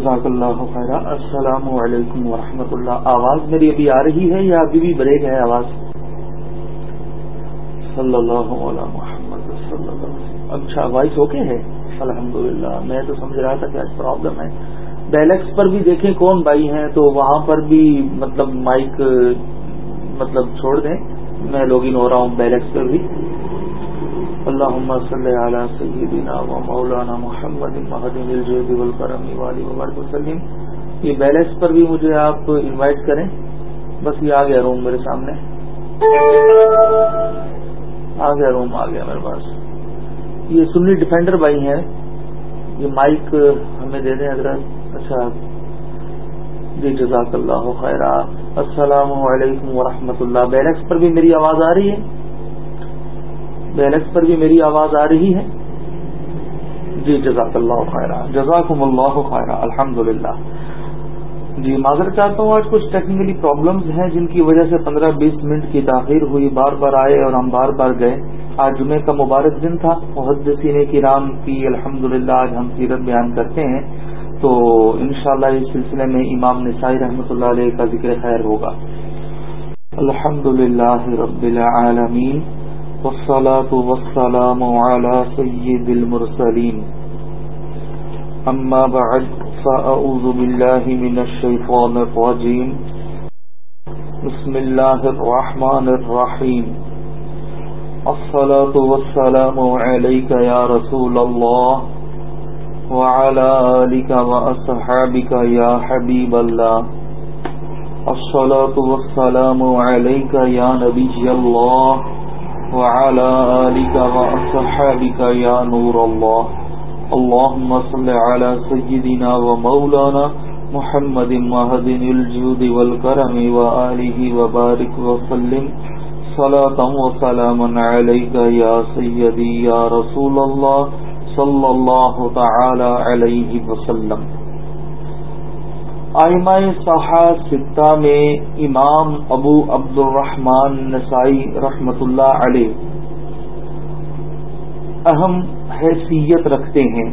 جزاک اللہ خیر السلام علیکم ورحمۃ اللہ۔ آواز میری ابھی آ رہی ہے یا ابھی بھی بریک ہے آواز؟ صلی اللہ علیہ محمد صلی اللہ اچھا وائس اوکے ہے؟ الحمد میں تو سمجھ رہا تھا کہ آج پرابلم ہے۔ بیلیکس پر بھی دیکھیں کون بھائی ہیں، تو وہاں پر بھی مطلب مائک مطلب چھوڑ دیں۔ میں لاگ ان ہو رہا ہوں بیلیکس پر بھی۔ اللہ صلی علی سیدنا و مولانا محمد مہدین الجود والکرم والی وبرک وسلم. یہ بیلنس پر بھی مجھے آپ انوائٹ کریں. بس یہ آ گیا روم میرے سامنے. آ گیا روم آ گیا میرے پاس. یہ سنی ڈیفینڈر بھائی ہیں. یہ مائک ہمیں دے دیں حضرت. اچھا. جی جزاک اللہ خیر السلام علیکم ورحمۃ اللہ. بیلنس پر بھی میری آواز آ رہی ہے؟ بیلنس پر بھی میری آواز آ رہی ہے۔ جی جزاک اللہ خیرہ۔ جزاکم اللہ خیرہ الحمد للہ جی معذرت چاہتا ہوں، آج کچھ ٹیکنیکلی پرابلمز ہیں جن کی وجہ سے پندرہ بیس منٹ کی تاخیر ہوئی۔ بار بار آئے اور ہم بار بار گئے۔ آج جمعے کا مبارک دن تھا۔ محدثین کی رام کی الحمد للہ آج ہم سیرت بیان کرتے ہیں۔ تو انشاءاللہ اس سلسلے میں امام نسائی رحمۃ اللہ علیہ کا ذکر خیر ہوگا۔ الحمد للہ رب العالمین۔ والصلاة والسلام على سيد المرسلين. أما بعد، فأعوذ بالله من الشيطان الرجيم. بسم الله الرحمن الرحيم. الصلاة والسلام عليك يا رسول الله وعلى آلك وأصحابك يا حبيب الله. الصلاة والسلام عليك يا نبي الله وعلى آلك وأصحابك يا نور الله. اللهم صل على سيدنا ومولانا محمد مهدن الجود والكرم وآله وبارك وسلم. صلاة وسلاما عليك يا سيدي يا رسول الله صلى الله تعالى عليه وسلم. آئمہ صحا ستہ میں امام ابو عبد الرحمان نسائی رحمت اللہ علیہ اہم حیثیت رکھتے ہیں۔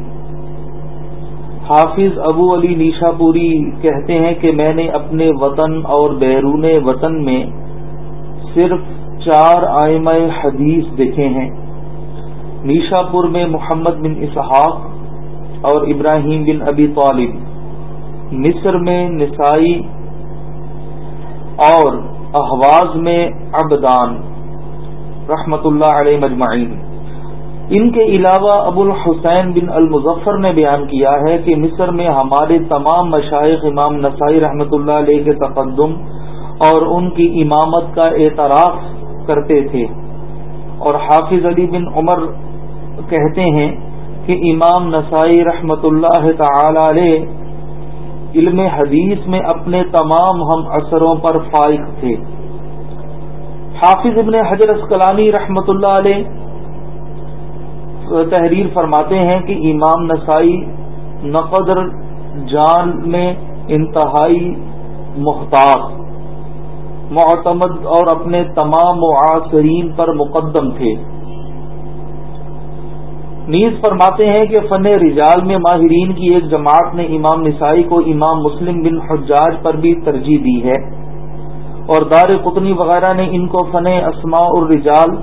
حافظ ابو علی نیشا پوری کہتے ہیں کہ میں نے اپنے وطن اور بیرون وطن میں صرف چار آئمہ حدیث دیکھے ہیں۔ نیشا پور میں محمد بن اسحاق اور ابراہیم بن ابی طالب۔ مصر میں نسائی اور احواز میں ابدان رحمت اللہ علیہ مجمعین۔ ان کے علاوہ ابو الحسین بن المظفر نے بیان کیا ہے کہ مصر میں ہمارے تمام مشائق امام نسائی رحمت اللہ علیہ کے تقدم اور ان کی امامت کا اعتراف کرتے تھے۔ اور حافظ علی بن عمر کہتے ہیں کہ امام نسائی رحمت اللہ تعالی علیہ علم حدیث میں اپنے تمام ہم اثروں پر فائق تھے۔ حافظ ابن حجر اسکلانی رحمت اللہ علیہ تحریر فرماتے ہیں کہ امام نسائی نقدر جان میں انتہائی محتاط، معتمد اور اپنے تمام معاصرین پر مقدم تھے۔ نیز فرماتے ہیں کہ فن رجال میں ماہرین کی ایک جماعت نے امام نسائی کو امام مسلم بن حجاج پر بھی ترجیح دی ہے۔ اور دار قطنی وغیرہ نے ان کو فن اسماء الرجال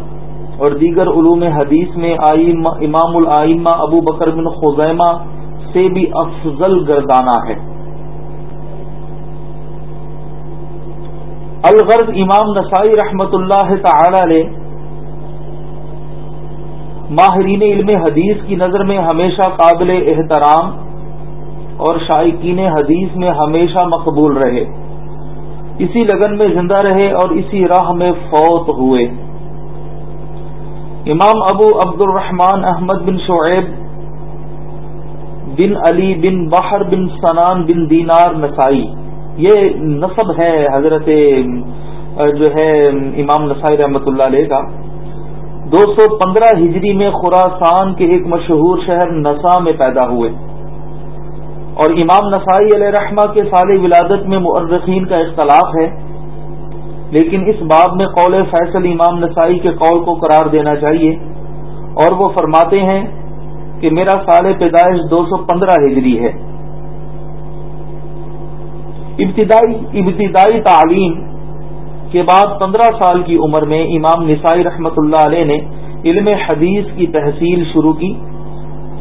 اور دیگر علوم حدیث میں امام العمہ ابو بکر بن خزیمہ سے بھی افضل گردانہ ہے۔ الغرض امام نسائی رحمت اللہ تعالی علیہ ماہرین علم حدیث کی نظر میں ہمیشہ قابل احترام اور شائقین حدیث میں ہمیشہ مقبول رہے۔ اسی لگن میں زندہ رہے اور اسی راہ میں فوت ہوئے۔ امام ابو عبد الرحمان احمد بن شعیب بن علی بن بحر بن سنان بن دینار نسائی۔ یہ نصب ہے حضرت، جو ہے امام نسائی رحمت اللہ علیہ کا۔ دو سو پندرہ ہجری میں خوراسان کے ایک مشہور شہر نسا میں پیدا ہوئے۔ اور امام نسائی علیہ رحمہ کے سال ولادت میں مرخین کا اختلاف ہے۔ لیکن اس باب میں قول فیصل امام نسائی کے قول کو قرار دینا چاہیے۔ اور وہ فرماتے ہیں کہ میرا سال پیدائش دو سو پندرہ ہجری ہے۔ ابتدائی ابتدائی تعلیم کے بعد پندرہ سال کی عمر میں امام نسائی رحمت اللہ علیہ نے علم حدیث کی تحصیل شروع کی۔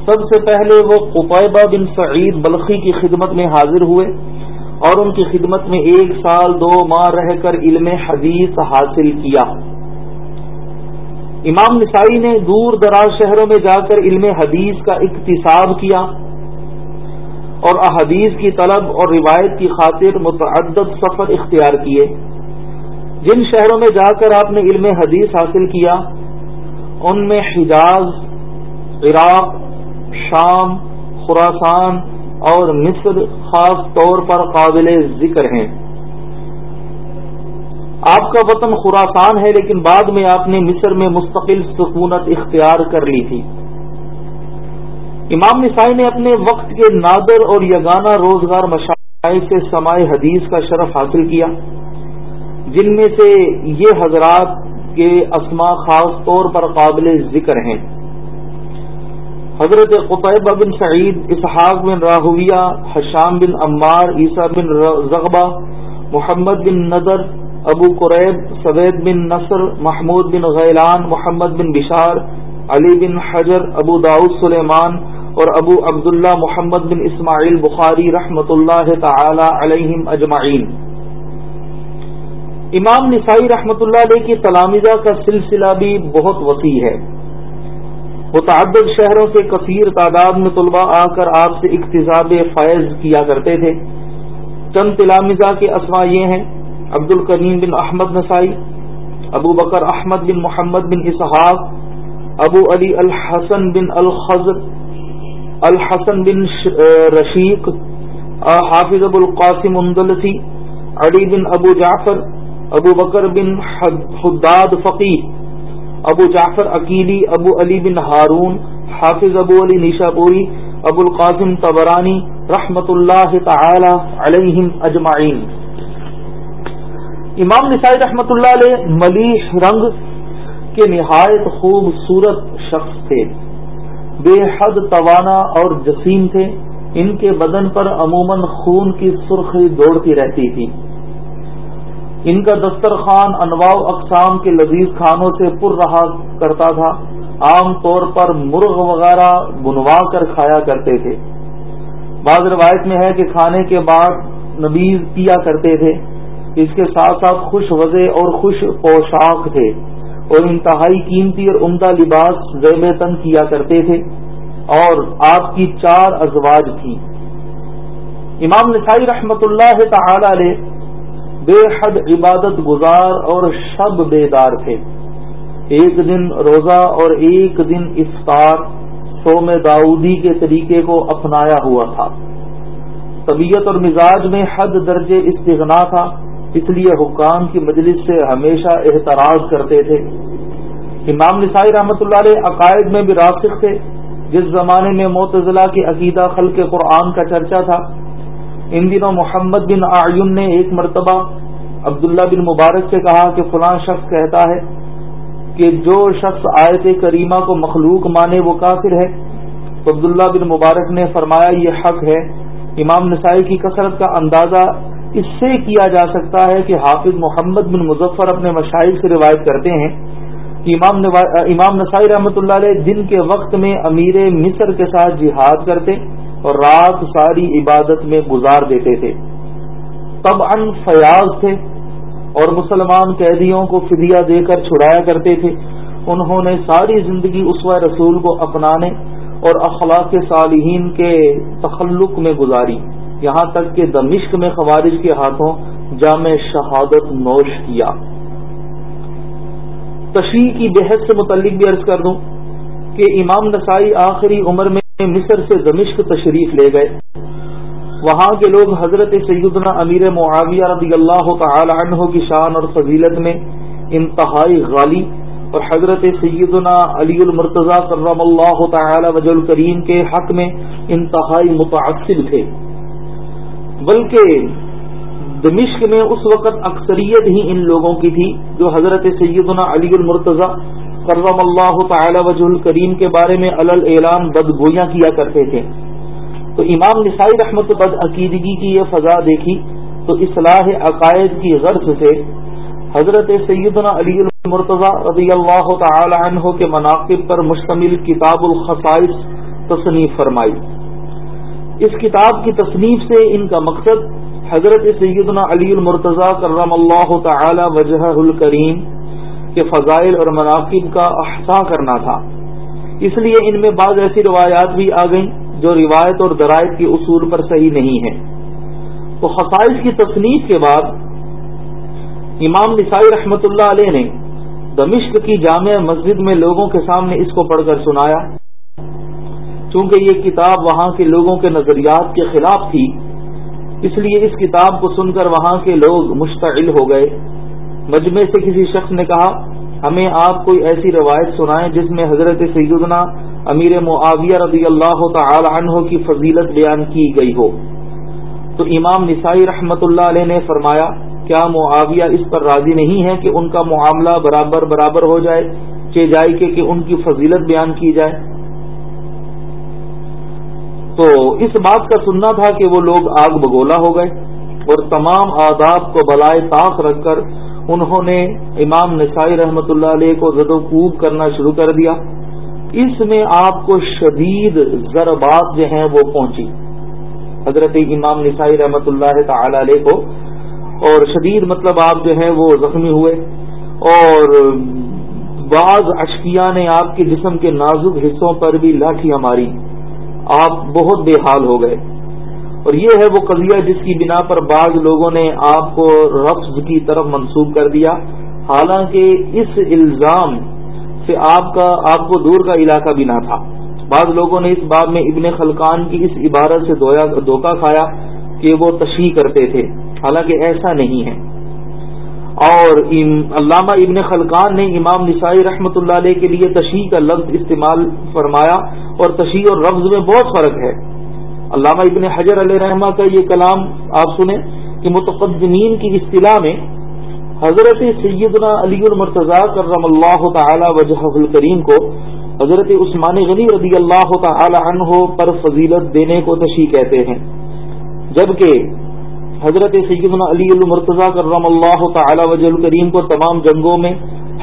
سب سے پہلے وہ قطعبہ بن سعید بلخی کی خدمت میں حاضر ہوئے اور ان کی خدمت میں ایک سال دو ماہ رہ کر علم حدیث حاصل کیا۔ امام نسائی نے دور دراز شہروں میں جا کر علم حدیث کا اقتصاب کیا اور احادیث کی طلب اور روایت کی خاطر متعدد سفر اختیار کیے۔ جن شہروں میں جا کر آپ نے علم حدیث حاصل کیا، ان میں حجاز، عراق، شام خوراسان اور مصر خاص طور پر قابل ذکر ہیں۔ آپ کا وطن خوراسان ہے، لیکن بعد میں آپ نے مصر میں مستقل سکونت اختیار کر لی تھی۔ امام نسائی نے اپنے وقت کے نادر اور یگانہ روزگار مشاعر سے سمائے حدیث کا شرف حاصل کیا۔ جن میں سے یہ حضرات کے اسما خاص طور پر قابل ذکر ہیں۔ حضرت قطعبہ بن سعید، اسحاق بن راہویہ، حشام بن عمار، عیسیٰ بن زغبہ، محمد بن نظر ابو قریب، سوید بن نصر، محمود بن غیلان، محمد بن بشار، علی بن حجر، ابو داؤد سلیمان اور ابو عبداللہ محمد بن اسماعیل بخاری رحمۃ اللہ تعالی علیہم اجمعین۔ امام نسائی رحمۃ اللہ علیہ کی تلامزہ کا سلسلہ بھی بہت وسیع ہے۔ متعدد شہروں سے کثیر تعداد میں طلباء آ کر آپ سے اقتصاب فیض کیا کرتے تھے۔ چند تلامزہ کے اسما یہ ہیں عبد الکریم بن احمد نسائی، ابو بکر احمد بن محمد بن اسحاق، ابو علی الحسن بن الخضر، الحسن بن رشیق حافظ ابو القاسم اندلسی علی بن ابو جعفر ابو بکر بن حداد فقیر ابو جعفر عقیلی، ابو علی بن ہارون، حافظ ابو علی نیشا پوری ابو القاسم تبرانی رحمت اللہ تعالی علیہم اجمعین۔ امام نسائی رحمت اللہ علیہ ملیح رنگ کے نہایت خوبصورت شخص تھے۔ بے حد توانا اور جسیم تھے۔ ان کے بدن پر عموماً خون کی سرخی دوڑتی رہتی تھی۔ ان کا دسترخوان انواع اقسام کے لذیذ کھانوں سے پر رہا کرتا تھا۔ عام طور پر مرغ وغیرہ بنوا کر کھایا کرتے تھے۔ بعض روایت میں ہے کہ کھانے کے بعد نبیز پیا کرتے تھے۔ اس کے ساتھ ساتھ خوش وضع اور خوش پوشاک تھے۔ اور انتہائی قیمتی اور عمدہ لباس زیب تن کیا کرتے تھے۔ اور آپ کی چار ازواج تھیں۔ امام نسائی رحمت اللہ تعالی علیہ بے حد عبادت گزار اور شب بیدار تھے۔ ایک دن روزہ اور ایک دن افطار سوم داؤدی کے طریقے کو اپنایا ہوا تھا۔ طبیعت اور مزاج میں حد درجے استغنا تھا، اس لیے حکام کی مجلس سے ہمیشہ احتراج کرتے تھے۔ امام نسائی رحمۃ اللہ علیہ عقائد میں بھی راسخ تھے۔ جس زمانے میں معتزلہ کی عقیدہ خلق قرآن کا چرچا تھا۔ ان دنوں محمد بن آئین نے ایک مرتبہ عبداللہ بن مبارک سے کہا کہ فلاں شخص کہتا ہے کہ جو شخص آیت کریمہ کو مخلوق مانے وہ کافر ہے۔ تو عبداللہ بن مبارک نے فرمایا یہ حق ہے۔ امام نسائی کی کثرت کا اندازہ اس سے کیا جا سکتا ہے کہ حافظ محمد بن مظفر اپنے مشاہد سے روایت کرتے ہیں کہ امام امام نسائی رحمۃ اللہ علیہ دن کے وقت میں امیر مصر کے ساتھ جہاد کرتے اور رات ساری عبادت میں گزار دیتے تھے۔ تب ان فیاض تھے اور مسلمان قیدیوں کو فدیہ دے کر چھڑایا کرتے تھے۔ انہوں نے ساری زندگی اسوا رسول کو اپنانے اور اخلاق صالحین کے تخلق میں گزاری۔ یہاں تک کہ دمشق میں خوارج کے ہاتھوں جامع شہادت نوش کیا۔ تشریح کی بحث سے متعلق بھی عرض کر دوں کہ امام نسائی آخری عمر میں مصر سے دمشق تشریف لے گئے۔ وہاں کے لوگ حضرت سیدنا امیر معاویہ رضی اللہ تعالی عنہ کی شان اور فضیلت میں انتہائی غالی اور حضرت سیدنا علی المرتضی کرم اللہ تعالی وج الکریم کے حق میں انتہائی متعصب تھے۔ بلکہ دمشق میں اس وقت اکثریت ہی ان لوگوں کی تھی جو حضرت سیدنا علی المرتضی کرم اللہ تعالی وجہ الکریم کے بارے میں الل اعلان بدگویاں کیا کرتے تھے۔ تو امام نسائی رحمت بد عقیدگی کی یہ فضا دیکھی تو اصلاح عقائد کی غرض سے حضرت سیدنا علی المرتضی رضی اللہ تعالی عنہ کے مناقب پر مشتمل کتاب الخصائص تصنیف فرمائی۔ اس کتاب کی تصنیف سے ان کا مقصد حضرت سیدنا علی المرتضی کرم اللہ تعالی وجہ الکریم کے فضائل اور مناقب کا احسا کرنا تھا۔ اس لیے ان میں بعض ایسی روایات بھی آ گئیں۔ جو روایت اور درائت کے اصول پر صحیح نہیں ہیں تو خصائص کی تصنیف کے بعد امام نسائی رحمت اللہ علیہ نے دمشق کی جامع مسجد میں لوگوں کے سامنے اس کو پڑھ کر سنایا۔ چونکہ یہ کتاب وہاں کے لوگوں کے نظریات کے خلاف تھی، اس لیے اس کتاب کو سن کر وہاں کے لوگ مشتعل ہو گئے۔ مجمع سے کسی شخص نے کہا ہمیں آپ کوئی ایسی روایت سنائیں جس میں حضرت سیدنا امیر معاویہ رضی اللہ تعالی عنہ کی فضیلت بیان کی گئی ہو۔ تو امام نسائی رحمت اللہ علیہ نے فرمایا کیا معاویہ اس پر راضی نہیں ہے کہ ان کا معاملہ برابر برابر ہو جائے چے جائے کہ, کہ ان کی فضیلت بیان کی جائے؟ تو اس بات کا سننا تھا کہ وہ لوگ آگ بگولا ہو گئے اور تمام آداب کو بلائے طاق رکھ کر انہوں نے امام نسائی رحمت اللہ علیہ کو زد و کوب کرنا شروع کر دیا۔ اس میں آپ کو شدید ضربات جو ہیں وہ پہنچی۔ حضرت امام نسائی رحمت اللہ تعالی علیہ کو۔ اور شدید مطلب آپ جو ہیں وہ زخمی ہوئے۔ اور بعض اشکیا نے آپ کے جسم کے نازک حصوں پر بھی لاٹیاں ماری۔ آپ بہت بے حال ہو گئے۔ اور یہ ہے وہ قضیہ جس کی بنا پر بعض لوگوں نے آپ کو رفظ کی طرف منسوخ کر دیا۔ حالانکہ اس الزام سے آپ کا، آپ کو دور کا علاقہ بھی نہ تھا۔ بعض لوگوں نے اس باب میں ابن خلقان کی اس عبارت سے دھوکہ کھایا کہ وہ تشریح کرتے تھے۔ حالانکہ ایسا نہیں ہے۔ اور علامہ ابن خلقان نے امام نسائی رحمت اللہ علیہ کے لیے تشیح کا لفظ استعمال فرمایا۔ اور تشیح اور لفظ میں بہت فرق ہے۔ علامہ ابن حجر علیہ رحمہ کا یہ کلام آپ سنیں کہ متقدمین کی اصطلاح میں حضرت سیدنا علی المرتضی کرم اللہ تعالی وجہ الکریم کو حضرت عثمان غنی رضی اللہ تعالی عنہ پر فضیلت دینے کو تشیح کہتے ہیں۔ جبکہ حضرت سیدنا علی المرتضی کرم اللہ تعالی وجہ الکریم کو تمام جنگوں میں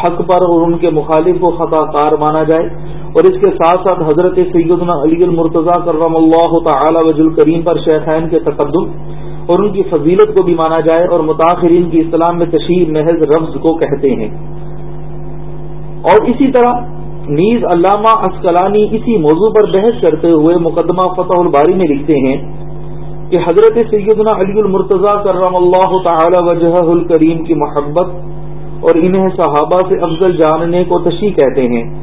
حق پر اور ان کے مخالف کو خطا کار مانا جائے۔ اور اس کے ساتھ ساتھ حضرت سیدنا علی المرتضی کرم اللہ تعالی وج الکریم پر شیخین کے تقدم اور ان کی فضیلت کو بھی مانا جائے اور متاثرین کی اسلام میں تشہیر محض رفظ کو کہتے ہیں۔ اور اسی طرح نیز علامہ اسکلانی اسی موضوع پر بحث کرتے ہوئے مقدمہ فتح الباری میں لکھتے ہیں کہ حضرت سیدنا علی المرتضی کرم اللہ تعالی وجہ الکریم کی محبت اور انہیں صحابہ سے افضل جاننے کو تشیح کہتے ہیں۔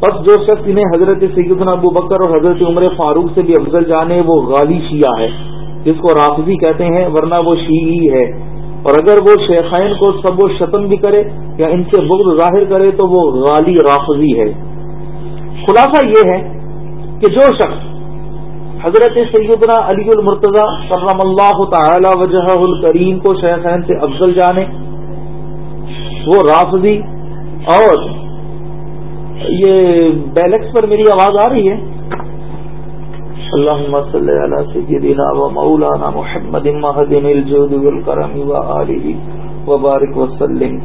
بس جو شخص انہیں حضرت سیدنا ابو بکر اور حضرت عمر فاروق سے بھی افضل جانے، وہ غالی شیعہ ہے، جس کو رافضی کہتے ہیں، ورنہ وہ شیعی ہے۔ اور اگر وہ شیخین کو سب و شتم بھی کرے یا ان سے بغض ظاہر کرے، تو وہ غالی رافضی ہے۔ خلاصہ یہ ہے کہ جو شخص حضرت سیدنا علی المرتضی کرم اللہ تعالی وجہ الکریم کو شیخین سے افضل جانے، وہ رافضی اور یہ بیلکس پر میری آواز آ رہی ہے۔ اللهم صل على سيدنا ومولانا محمد مهدن الجود والكرم وآله وبارك وسلم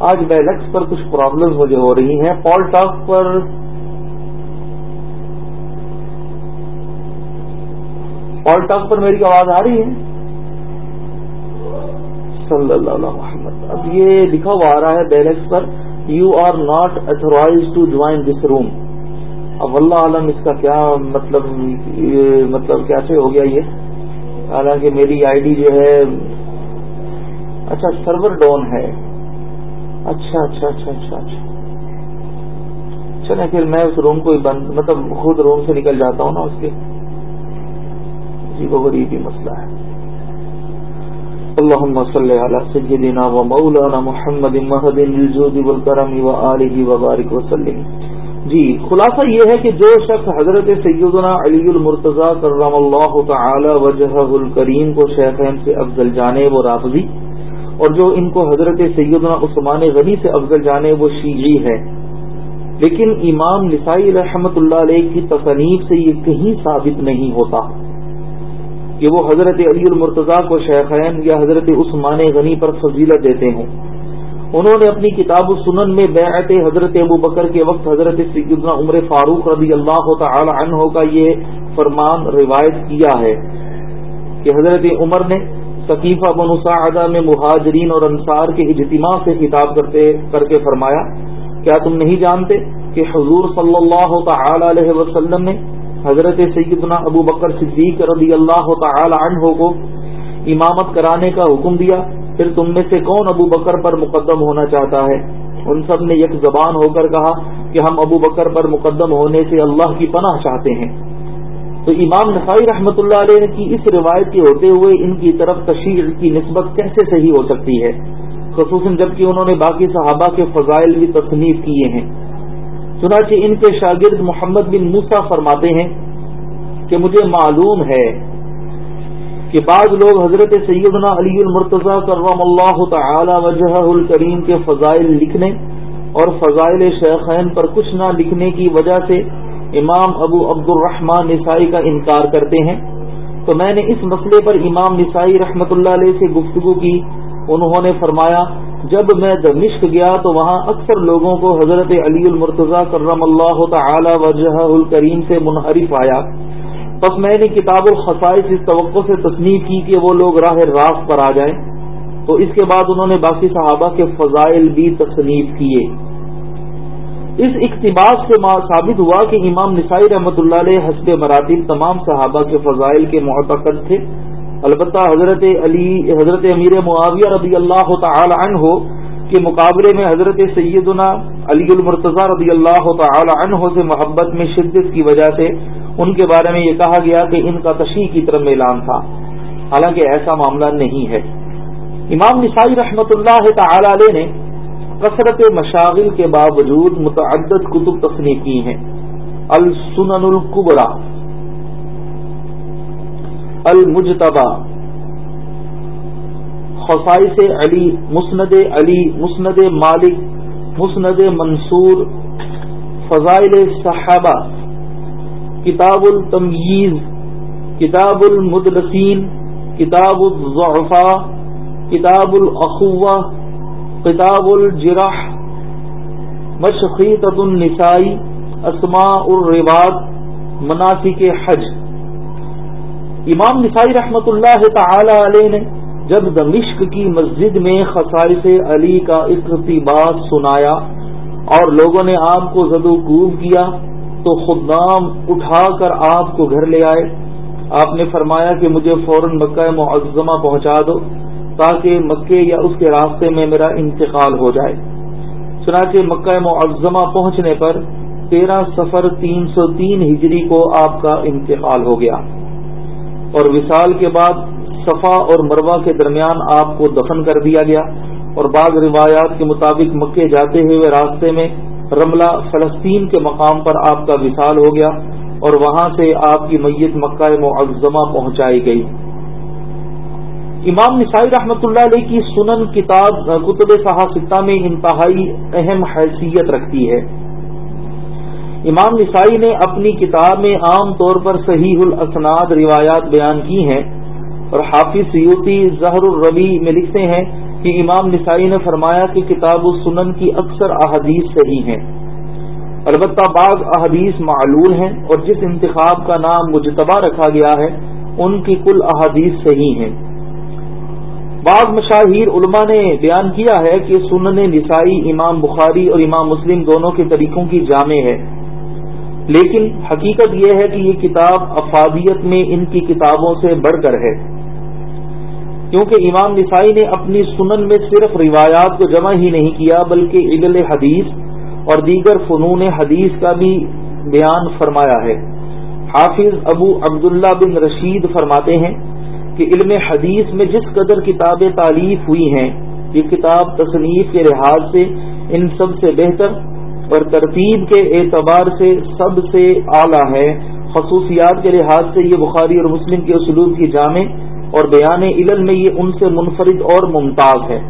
آج بیلکس پر کچھ پرابلم مجھے ہو رہی ہیں۔ پال ٹاک پر پال ٹاک پر میری آواز آ رہی ہے۔ صلی اللہ علیہ محمد۔ اب یہ لکھا ہوا آ رہا ہے بیلکس پر۔ You are not authorize to join this room اب اللہ عالم اس کا کیا مطلب مطلب کیسے ہو گیا یہ؟ حالانکہ میری آئی ڈی جو ہے اچھا سرور ڈاؤن ہے۔ اچھا اچھا اچھا اچھا اچھا۔ چلے پھر میں اس روم کو بند مطلب خود روم سے نکل جاتا ہوں نا اس کے۔ جی وہ غریبی مسئلہ ہے۔ اللهم صل على سيدنا ومولانا محمد مهد الجود والكرم وآله وبارك وسلم. جی خلاصہ یہ ہے کہ جو شخص حضرت سیدنا علی المرتضی کرم اللہ تعالی وجہ الکریم کو شیخین سے افضل جانے وہ رافضی، اور جو ان کو حضرت سیدنا عثمان غنی سے افضل جانے وہ شیعی ہے۔ لیکن امام نسائی رحمت اللہ علیہ کی تصنیف سے یہ کہیں ثابت نہیں ہوتا۔ کہ وہ حضرت علی المرتضیٰ کو شیخین یا حضرت عثمان غنی پر فضیلت دیتے ہوں۔ انہوں نے اپنی کتاب السنن میں بیعت حضرت ابو بکر کے وقت حضرت سیدنا عمر فاروق رضی اللہ تعالی عنہ کا یہ فرمان روایت کیا ہے کہ حضرت عمر نے ثقیفہ بن سعدہ میں مہاجرین اور انصار کے اجتماع سے خطاب کرتے کر کے فرمایا، کیا تم نہیں جانتے کہ حضور صلی اللہ تعالی علیہ وسلم نے حضرت سیدنا ابو بکر صدیق رضی اللہ تعالی عنہ کو امامت کرانے کا حکم دیا، پھر تم میں سے کون ابو بکر پر مقدم ہونا چاہتا ہے؟ ان سب نے یک زبان ہو کر کہا کہ ہم ابو بکر پر مقدم ہونے سے اللہ کی پناہ چاہتے ہیں۔ تو امام نسائی رحمت اللہ علیہ کی اس روایت کے ہوتے ہوئے ان کی طرف تشہیر کی نسبت کیسے صحیح ہو سکتی ہے؟ خصوصاً جبکہ انہوں نے باقی صحابہ کے فضائل بھی تصنیف کیے ہیں۔ چنانچہ ان کے شاگرد محمد بن موسا فرماتے ہیں کہ مجھے معلوم ہے کہ بعض لوگ حضرت سیدنا علی المرتضی کرم اللہ تعالی وجہ الکریم کے فضائل لکھنے اور فضائل شیخین پر کچھ نہ لکھنے کی وجہ سے امام ابو عبد الرحمان نسائی کا انکار کرتے ہیں۔ تو میں نے اس مسئلے پر امام نسائی رحمت اللہ علیہ سے گفتگو کی، انہوں نے فرمایا جب میں دمشق گیا تو وہاں اکثر لوگوں کو حضرت علی المرتضی کرم اللہ تعالی وجہ الکریم سے منحرف آیا۔ بس میں نے کتاب الخصائص اس توقع سے تصنیف کی کہ وہ لوگ راہ راست پر آ جائیں۔ تو اس کے بعد انہوں نے باقی صحابہ کے فضائل بھی تصنیف کیے۔ اس اقتباس سے ثابت ہوا کہ امام نسائی رحمۃ اللہ علیہ حسب مراتب تمام صحابہ کے فضائل کے معتقد تھے۔ البتہ حضرت علی، حضرت امیر معاویہ رضی اللہ تعالی عنہ کے مقابلے میں حضرت سیدنا علی المرتضی رضی اللہ تعالی عنہ سے محبت میں شدت کی وجہ سے ان کے بارے میں یہ کہا گیا کہ ان کا تشیح کی طرف اعلان تھا۔ حالانکہ ایسا معاملہ نہیں ہے۔ امام نسائی رحمت اللہ تعالی علیہ نے کثرت مشاغل کے باوجود متعدد کتب تصنیف کی ہیں۔ السنن القبرا المجتبہ خصائص علی، مسند علی، مسند مالک، مسند منصور، فضائل صحابہ۔ کتاب التمیز، کتاب المدلسین، کتاب الضعفاء، کتاب الاخوہ، کتاب الجرح۔ مشقیت النسائی، اسماء الرواد مناسک حج۔ امام نسائی رحمت اللہ تعالی علیہ نے جب دمشق کی مسجد میں خصائص علی کا اقتباس سنایا اور لوگوں نے آپ کو زد و کوب کیا تو خود نام اٹھا کر آپ کو گھر لے آئے۔ آپ نے فرمایا کہ مجھے فوراً مکہ معظمہ پہنچا دو تاکہ مکے یا اس کے راستے میں میرا انتقال ہو جائے۔ چنانچہ مکہ معظمہ پہنچنے پر تیرہ سفر تین سو تین ہجری کو آپ کا انتقال ہو گیا۔ اور وصال کے بعد صفا اور مروا کے درمیان آپ کو دفن کر دیا گیا اور بعض روایات کے مطابق مکے جاتے ہوئے راستے میں رملہ فلسطین کے مقام پر آپ کا وصال ہو گیا اور وہاں سے آپ کی میت مکہ معظمہ پہنچائی گئی۔ امام نسائی رحمۃ اللہ علیہ کی سنن کتاب، کتب صحافتہ میں انتہائی اہم حیثیت رکھتی ہے۔ امام نسائی نے اپنی کتاب میں عام طور پر صحیح الاسناد روایات بیان کی ہیں اور حافظ سیوتی زہر الربی میں لکھتے ہیں کہ امام نسائی نے فرمایا کہ کتاب السنن کی اکثر احادیث صحیح ہیں۔ البتہ بعض احادیث معلول ہیں اور جس انتخاب کا نام مجتبہ رکھا گیا ہے، ان کی کل احادیث صحیح ہیں۔ بعض مشاہیر علماء نے بیان کیا ہے کہ سنن نسائی امام بخاری اور امام مسلم دونوں کے طریقوں کی جامع ہے۔ لیکن حقیقت یہ ہے کہ یہ کتاب افادیت میں ان کی کتابوں سے بڑھ کر ہے۔ کیونکہ امام نسائی نے اپنی سنن میں صرف روایات کو جمع ہی نہیں کیا، بلکہ عدل حدیث اور دیگر فنون حدیث کا بھی بیان فرمایا ہے۔ حافظ ابو عبداللہ بن رشید فرماتے ہیں کہ علم حدیث میں جس قدر کتابیں تعلیف ہوئی ہیں، یہ کتاب تصنیف کے لحاظ سے ان سب سے بہتر اور ترتیب کے اعتبار سے سب سے اعلیٰ ہے۔ خصوصیات کے لحاظ سے یہ بخاری اور مسلم کے اسلوب کی جامع اور بیان علم میں یہ ان سے منفرد اور ممتاز ہے۔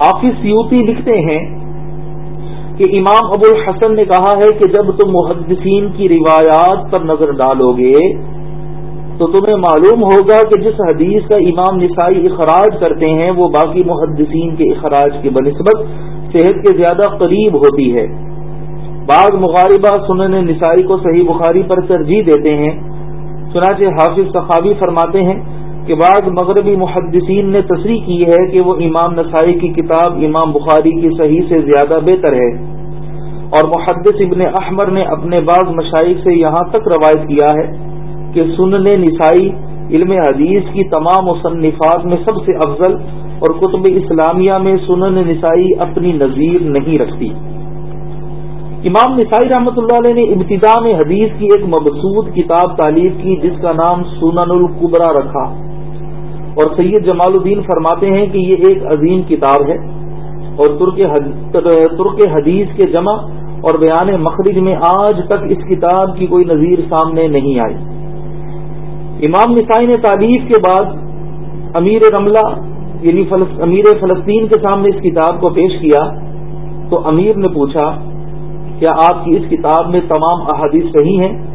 حافظ سیوتی لکھتے ہیں کہ امام ابو الحسن نے کہا ہے کہ جب تم محدثین کی روایات پر نظر ڈالو گے تو تمہیں معلوم ہوگا کہ جس حدیث کا امام نسائی اخراج کرتے ہیں وہ باقی محدثین کے اخراج کی بنسبت صحت کے زیادہ قریب ہوتی ہے۔ بعض مغاربہ سنن نسائی کو صحیح بخاری پر ترجیح دیتے ہیں۔ چنانچہ حافظ صحابی فرماتے ہیں کہ بعض مغربی محدثین نے تصریح کی ہے کہ وہ امام نسائی کی کتاب امام بخاری کی صحیح سے زیادہ بہتر ہے۔ اور محدث ابن احمر نے اپنے بعض مشائق سے یہاں تک روایت کیا ہے کہ سنن نسائی علم حدیث کی تمام مصنفات میں سب سے افضل اور کتب اسلامیہ میں سنن نسائی اپنی نظیر نہیں رکھتی۔ امام نسائی رحمۃ اللہ علیہ نے ابتدا میں حدیث کی ایک مبسود کتاب تعلیف کی، جس کا نام سنن القبرا رکھا۔ اور سید جمال الدین فرماتے ہیں کہ یہ ایک عظیم کتاب ہے۔ اور ترک حدیث کے جمع اور بیان مخرج میں آج تک اس کتاب کی کوئی نظیر سامنے نہیں آئی۔ امام نسائی نے تعلیف کے بعد امیر رملہ یعنی امیر فلسطین کے سامنے اس کتاب کو پیش کیا، تو امیر نے پوچھا، کیا آپ کی اس کتاب میں تمام احادیث صحیح ہیں؟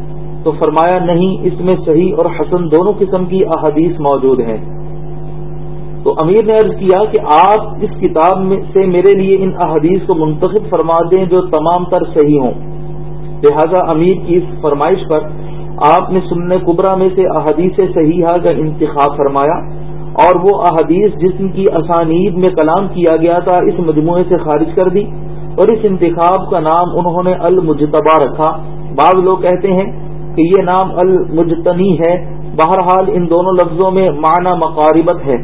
تو فرمایا، نہیں، اس میں صحیح اور حسن دونوں قسم کی احادیث موجود ہیں۔ تو امیر نے عرض کیا کہ آپ اس کتاب میں سے میرے لیے ان احادیث کو منتخب فرما دیں جو تمام تر صحیح ہوں۔ لہذا امیر کی اس فرمائش پر آپ نے سننے قبرا میں سے احادیث صحیحہ کا انتخاب فرمایا۔ اور وہ احادیث جسم کی اسانید میں کلام کیا گیا تھا، اس مجموعے سے خارج کر دی اور اس انتخاب کا نام انہوں نے المجتبا رکھا۔ بعض لوگ کہتے ہیں کہ یہ نام المجتنی ہے۔ بہرحال ان دونوں لفظوں میں معنی مقاربت ہے۔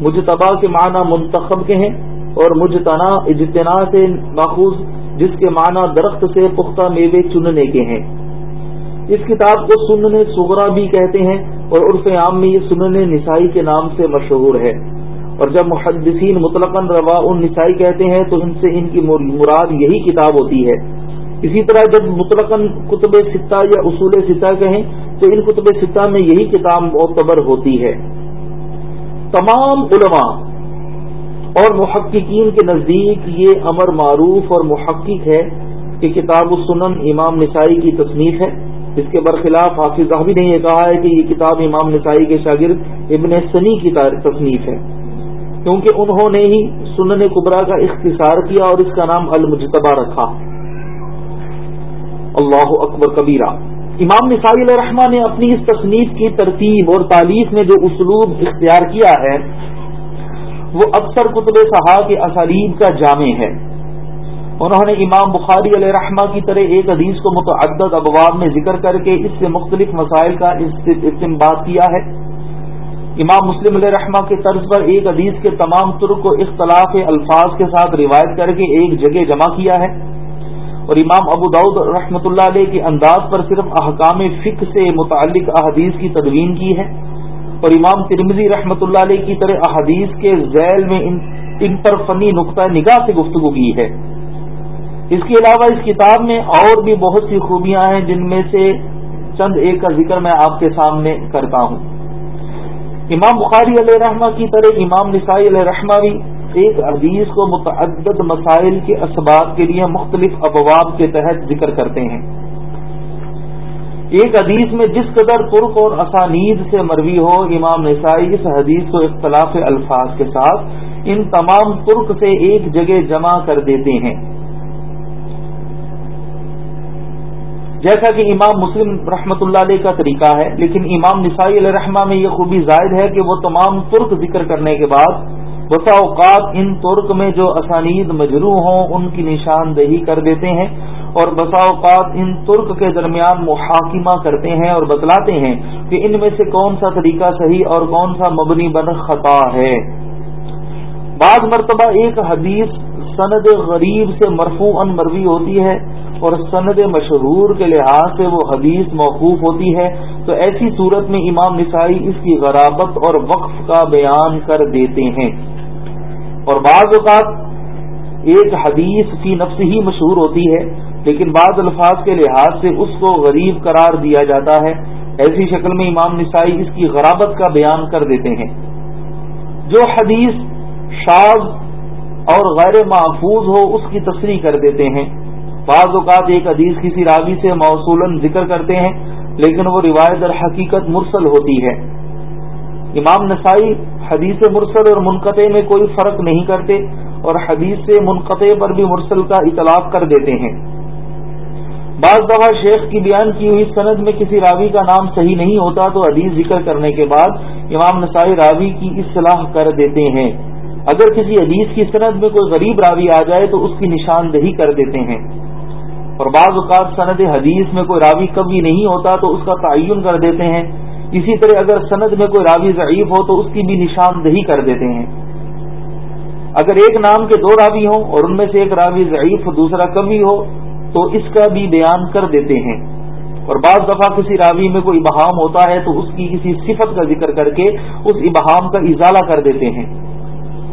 مجتبا کے معنی منتخب کے ہیں اور مجتنا اجتنا سے ماخوذ، جس کے معنی درخت سے پختہ میوے چننے کے ہیں۔ اس کتاب کو سننے سغرا بھی کہتے ہیں اور عرف عام میں یہ سننے نسائی کے نام سے مشہور ہے۔ اور جب محدثین مطلق روا ان نسائی کہتے ہیں تو ان سے ان کی مراد یہی کتاب ہوتی ہے۔ اسی طرح جب مطلق کتب سطح یا اصول سطح کہیں تو ان کتب سطح میں یہی کتاب معتبر ہوتی ہے۔ تمام علماء اور محققین کے نزدیک یہ امر معروف اور محقق ہے کہ کتاب السنن امام نسائی کی تصنیف ہے۔ اس کے برخلاف حافظ صاحبی نے یہ کہا ہے کہ یہ کتاب امام نسائی کے شاگرد ابن سنی کی تصنیف ہے۔ کیونکہ انہوں نے ہی سنن قبرا کا اختصار کیا اور اس کا نام المجتبہ رکھا۔ اللہ اکبر کبیرہ۔ امام نسائی علیہ رحمٰ نے اپنی اس تصنیف کی ترتیب اور تعلیف میں جو اسلوب اختیار کیا ہے، وہ اکثر کتب صحا کے اسالیب کا جامع ہے۔ انہوں نے امام بخاری علیہ رحمٰ کی طرح ایک حدیث کو متعدد ابواب میں ذکر کر کے اس سے مختلف مسائل کا استعمال کیا ہے۔ امام مسلم علیہ رحمٰ کے طرز پر ایک حدیث کے تمام ترک کو اختلاف الفاظ کے ساتھ روایت کر کے ایک جگہ جمع کیا ہے۔ اور امام ابو داود رحمۃ اللہ علیہ کے انداز پر صرف احکام فک سے متعلق احادیث کی تدوین کی ہے۔ اور امام ترمزی رحمۃ اللہ علیہ کی طرح احادیث کے ذیل میں ان پر فنی نقطۂ نگاہ سے گفتگو کی ہے۔ اس کے علاوہ اس کتاب میں اور بھی بہت سی خوبیاں ہیں جن میں سے چند ایک کا ذکر میں آپ کے سامنے کرتا ہوں۔ امام بخاری علیہ رحمہ کی طرح امام نسائی علیہ رحمہ بھی ایک حدیث کو متعدد مسائل کے اسباب کے لیے مختلف ابواب کے تحت ذکر کرتے ہیں۔ ایک حدیث میں جس قدر ترک اور اسانید سے مروی ہو، امام نسائی اس حدیث کو اختلاف الفاظ کے ساتھ ان تمام ترک سے ایک جگہ جمع کر دیتے ہیں۔ جیسا کہ امام مسلم رحمت اللہ علیہ کا طریقہ ہے، لیکن امام نسائی علیہ رحمہ میں یہ خوبی زائد ہے کہ وہ تمام ترک ذکر کرنے کے بعد بسا اوقات ان ترک میں جو اسانید مجرو ہوں، ان کی نشاندہی کر دیتے ہیں اور بسا اوقات ان ترک کے درمیان محاکمہ کرتے ہیں اور بتلاتے ہیں کہ ان میں سے کون سا طریقہ صحیح اور کون سا مبنی بن خطا ہے۔ بعض مرتبہ ایک حدیث سند غریب سے مرفوع ان مروی ہوتی ہے۔ اور سند مشہور کے لحاظ سے وہ حدیث موقوف ہوتی ہے، تو ایسی صورت میں امام نسائی اس کی غرابت اور وقف کا بیان کر دیتے ہیں۔ اور بعض اوقات ایک حدیث کی نفس ہی مشہور ہوتی ہے، لیکن بعض الفاظ کے لحاظ سے اس کو غریب قرار دیا جاتا ہے۔ ایسی شکل میں امام نسائی اس کی غرابت کا بیان کر دیتے ہیں۔ جو حدیث شاز اور غیر محفوظ ہو، اس کی تصریح کر دیتے ہیں۔ بعض اوقات ایک حدیث کسی راوی سے موصول ذکر کرتے ہیں، لیکن وہ روایت در حقیقت مرسل ہوتی ہے۔ امام نسائی حدیث مرسل اور منقطع میں کوئی فرق نہیں کرتے اور حدیث سے منقطع پر بھی مرسل کا اطلاق کر دیتے ہیں۔ بعض دفعہ شیخ کی بیان کی ہوئی سند میں کسی راوی کا نام صحیح نہیں ہوتا تو حدیث ذکر کرنے کے بعد امام نسائی راوی کی اصلاح کر دیتے ہیں۔ اگر کسی حدیث کی سند میں کوئی غریب راوی آ جائے تو اس کی نشاندہی کر دیتے ہیں۔ اور بعض اوقات سند حدیث میں کوئی راوی کبھی نہیں ہوتا تو اس کا تعین کر دیتے ہیں۔ اسی طرح اگر سند میں کوئی راوی ضعیف ہو تو اس کی بھی نشاندہی کر دیتے ہیں۔ اگر ایک نام کے دو راوی ہوں اور ان میں سے ایک راوی ضعیف دوسرا کمی ہو تو اس کا بھی بیان کر دیتے ہیں۔ اور بعض دفعہ کسی راوی میں کوئی ابہام ہوتا ہے تو اس کی کسی صفت کا ذکر کر کے اس ابہام کا ازالہ کر دیتے ہیں۔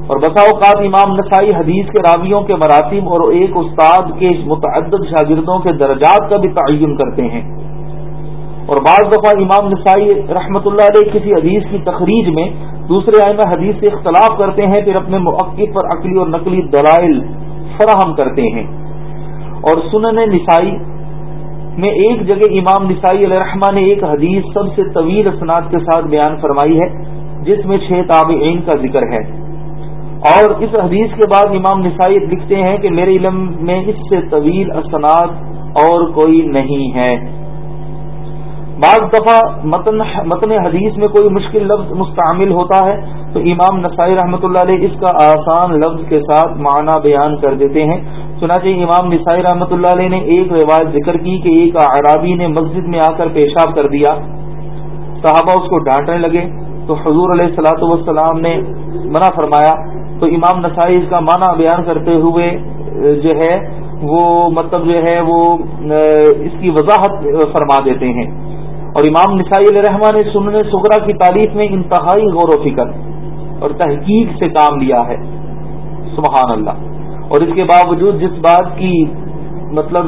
اور بسا اوقات امام نسائی حدیث کے راویوں کے مراسم اور ایک استاد کے متعدد شاگردوں کے درجات کا بھی تعین کرتے ہیں۔ اور بعض دفعہ امام نسائی رحمت اللہ علیہ کسی حدیث کی تخریج میں دوسرے آئمہ حدیث سے اختلاف کرتے ہیں، پھر اپنے موقف پر عقلی اور نقلی دلائل فراہم کرتے ہیں۔ اور سنن نسائی میں ایک جگہ امام نسائی علیہ رحمٰ نے ایک حدیث سب سے طویل اسناد کے ساتھ بیان فرمائی ہے، جس میں چھ تابعین کا ذکر ہے۔ اور اس حدیث کے بعد امام نسائی لکھتے ہیں کہ میرے علم میں اس سے طویل اسناد اور کوئی نہیں ہے۔ بعض دفعہ متن متن حدیث میں کوئی مشکل لفظ مستعمل ہوتا ہے تو امام نسائی رحمۃ اللہ علیہ اس کا آسان لفظ کے ساتھ معنی بیان کر دیتے ہیں۔ چنانچہ امام نسائی رحمۃ اللہ علیہ نے ایک روایت ذکر کی کہ ایک عرابی نے مسجد میں آ کر پیشاب کر دیا۔ صحابہ اس کو ڈانٹنے لگے تو حضور علیہ السلاۃ والسلام نے منع فرمایا تو امام نسائی اس کا معنی بیان کرتے ہوئے جو ہے، وہ مطلب جو ہے، وہ اس کی وضاحت فرما دیتے ہیں۔ اور امام نسائی علیہ رحمان نے سننے سگرا کی تعریف میں انتہائی غور و فکر اور تحقیق سے کام لیا ہے۔ سبحان اللہ۔ اور اس کے باوجود جس بات کی مطلب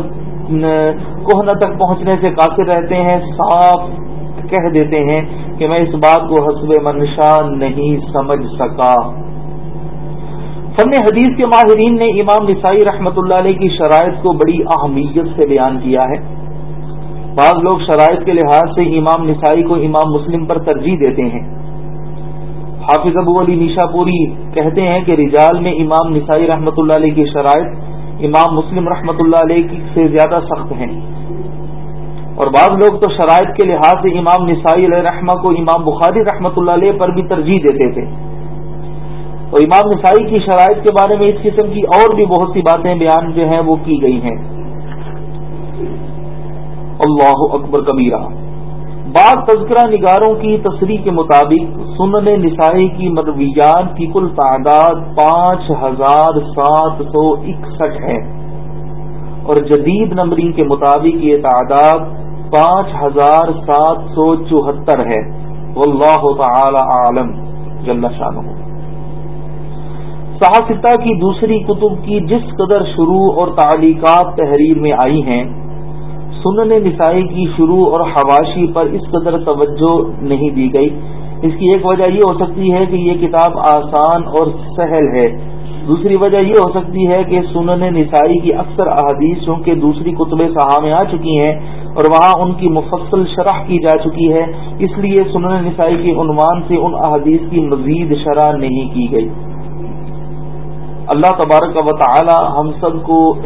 کوہنا تک پہنچنے سے قاصر رہتے ہیں، صاف کہہ دیتے ہیں کہ میں اس بات کو حسب منشا نہیں سمجھ سکا۔ فن حدیث کے ماہرین نے امام نسائی رحمت اللہ علیہ کی شرائط کو بڑی اہمیت سے بیان کیا ہے۔ بعض لوگ شرائط کے لحاظ سے امام نسائی کو امام مسلم پر ترجیح دیتے ہیں۔ حافظ ابو علی نیشا پوری کہتے ہیں کہ رجال میں امام نسائی رحمۃ اللہ علیہ کی شرائط امام مسلم رحمۃ اللہ علیہ سے زیادہ سخت ہیں۔ اور بعض لوگ تو شرائط کے لحاظ سے امام نسائی علیہ رحمہ کو امام بخاری رحمۃ اللہ علیہ پر بھی ترجیح دیتے تھے۔ اور امام نسائی کی شرائط کے بارے میں اس قسم کی اور بھی بہت سی باتیں بیان جو ہیں وہ کی گئی ہیں۔ اللہ اکبر کبیرہ۔ بعض تذکرہ نگاروں کی تصریح کے مطابق سنن نسائی کی مرویات کی کل تعداد پانچ ہزار سات سو اکسٹھ ہے اور جدید نمبرنگ کے مطابق یہ تعداد پانچ ہزار سات سو چوہتر ہے واللہ تعالی عالم جل شانہ صحافتہ کی دوسری کتب کی جس قدر شروع اور تعلیقات تحریر میں آئی ہیں، سنن نسائی کی شروع اور حواشی پر اس قدر توجہ نہیں دی گئی۔ اس کی ایک وجہ یہ ہو سکتی ہے کہ یہ کتاب آسان اور سہل ہے۔ دوسری وجہ یہ ہو سکتی ہے کہ سنن نسائی کی اکثر احادیث چونکہ دوسری کتب صحا میں آ چکی ہیں اور وہاں ان کی مفصل شرح کی جا چکی ہے۔ اس لیے سنن نسائی کے عنوان سے ان احادیث کی مزید شرح نہیں کی گئی۔ اللہ تبارک و تعالی ہم سب کو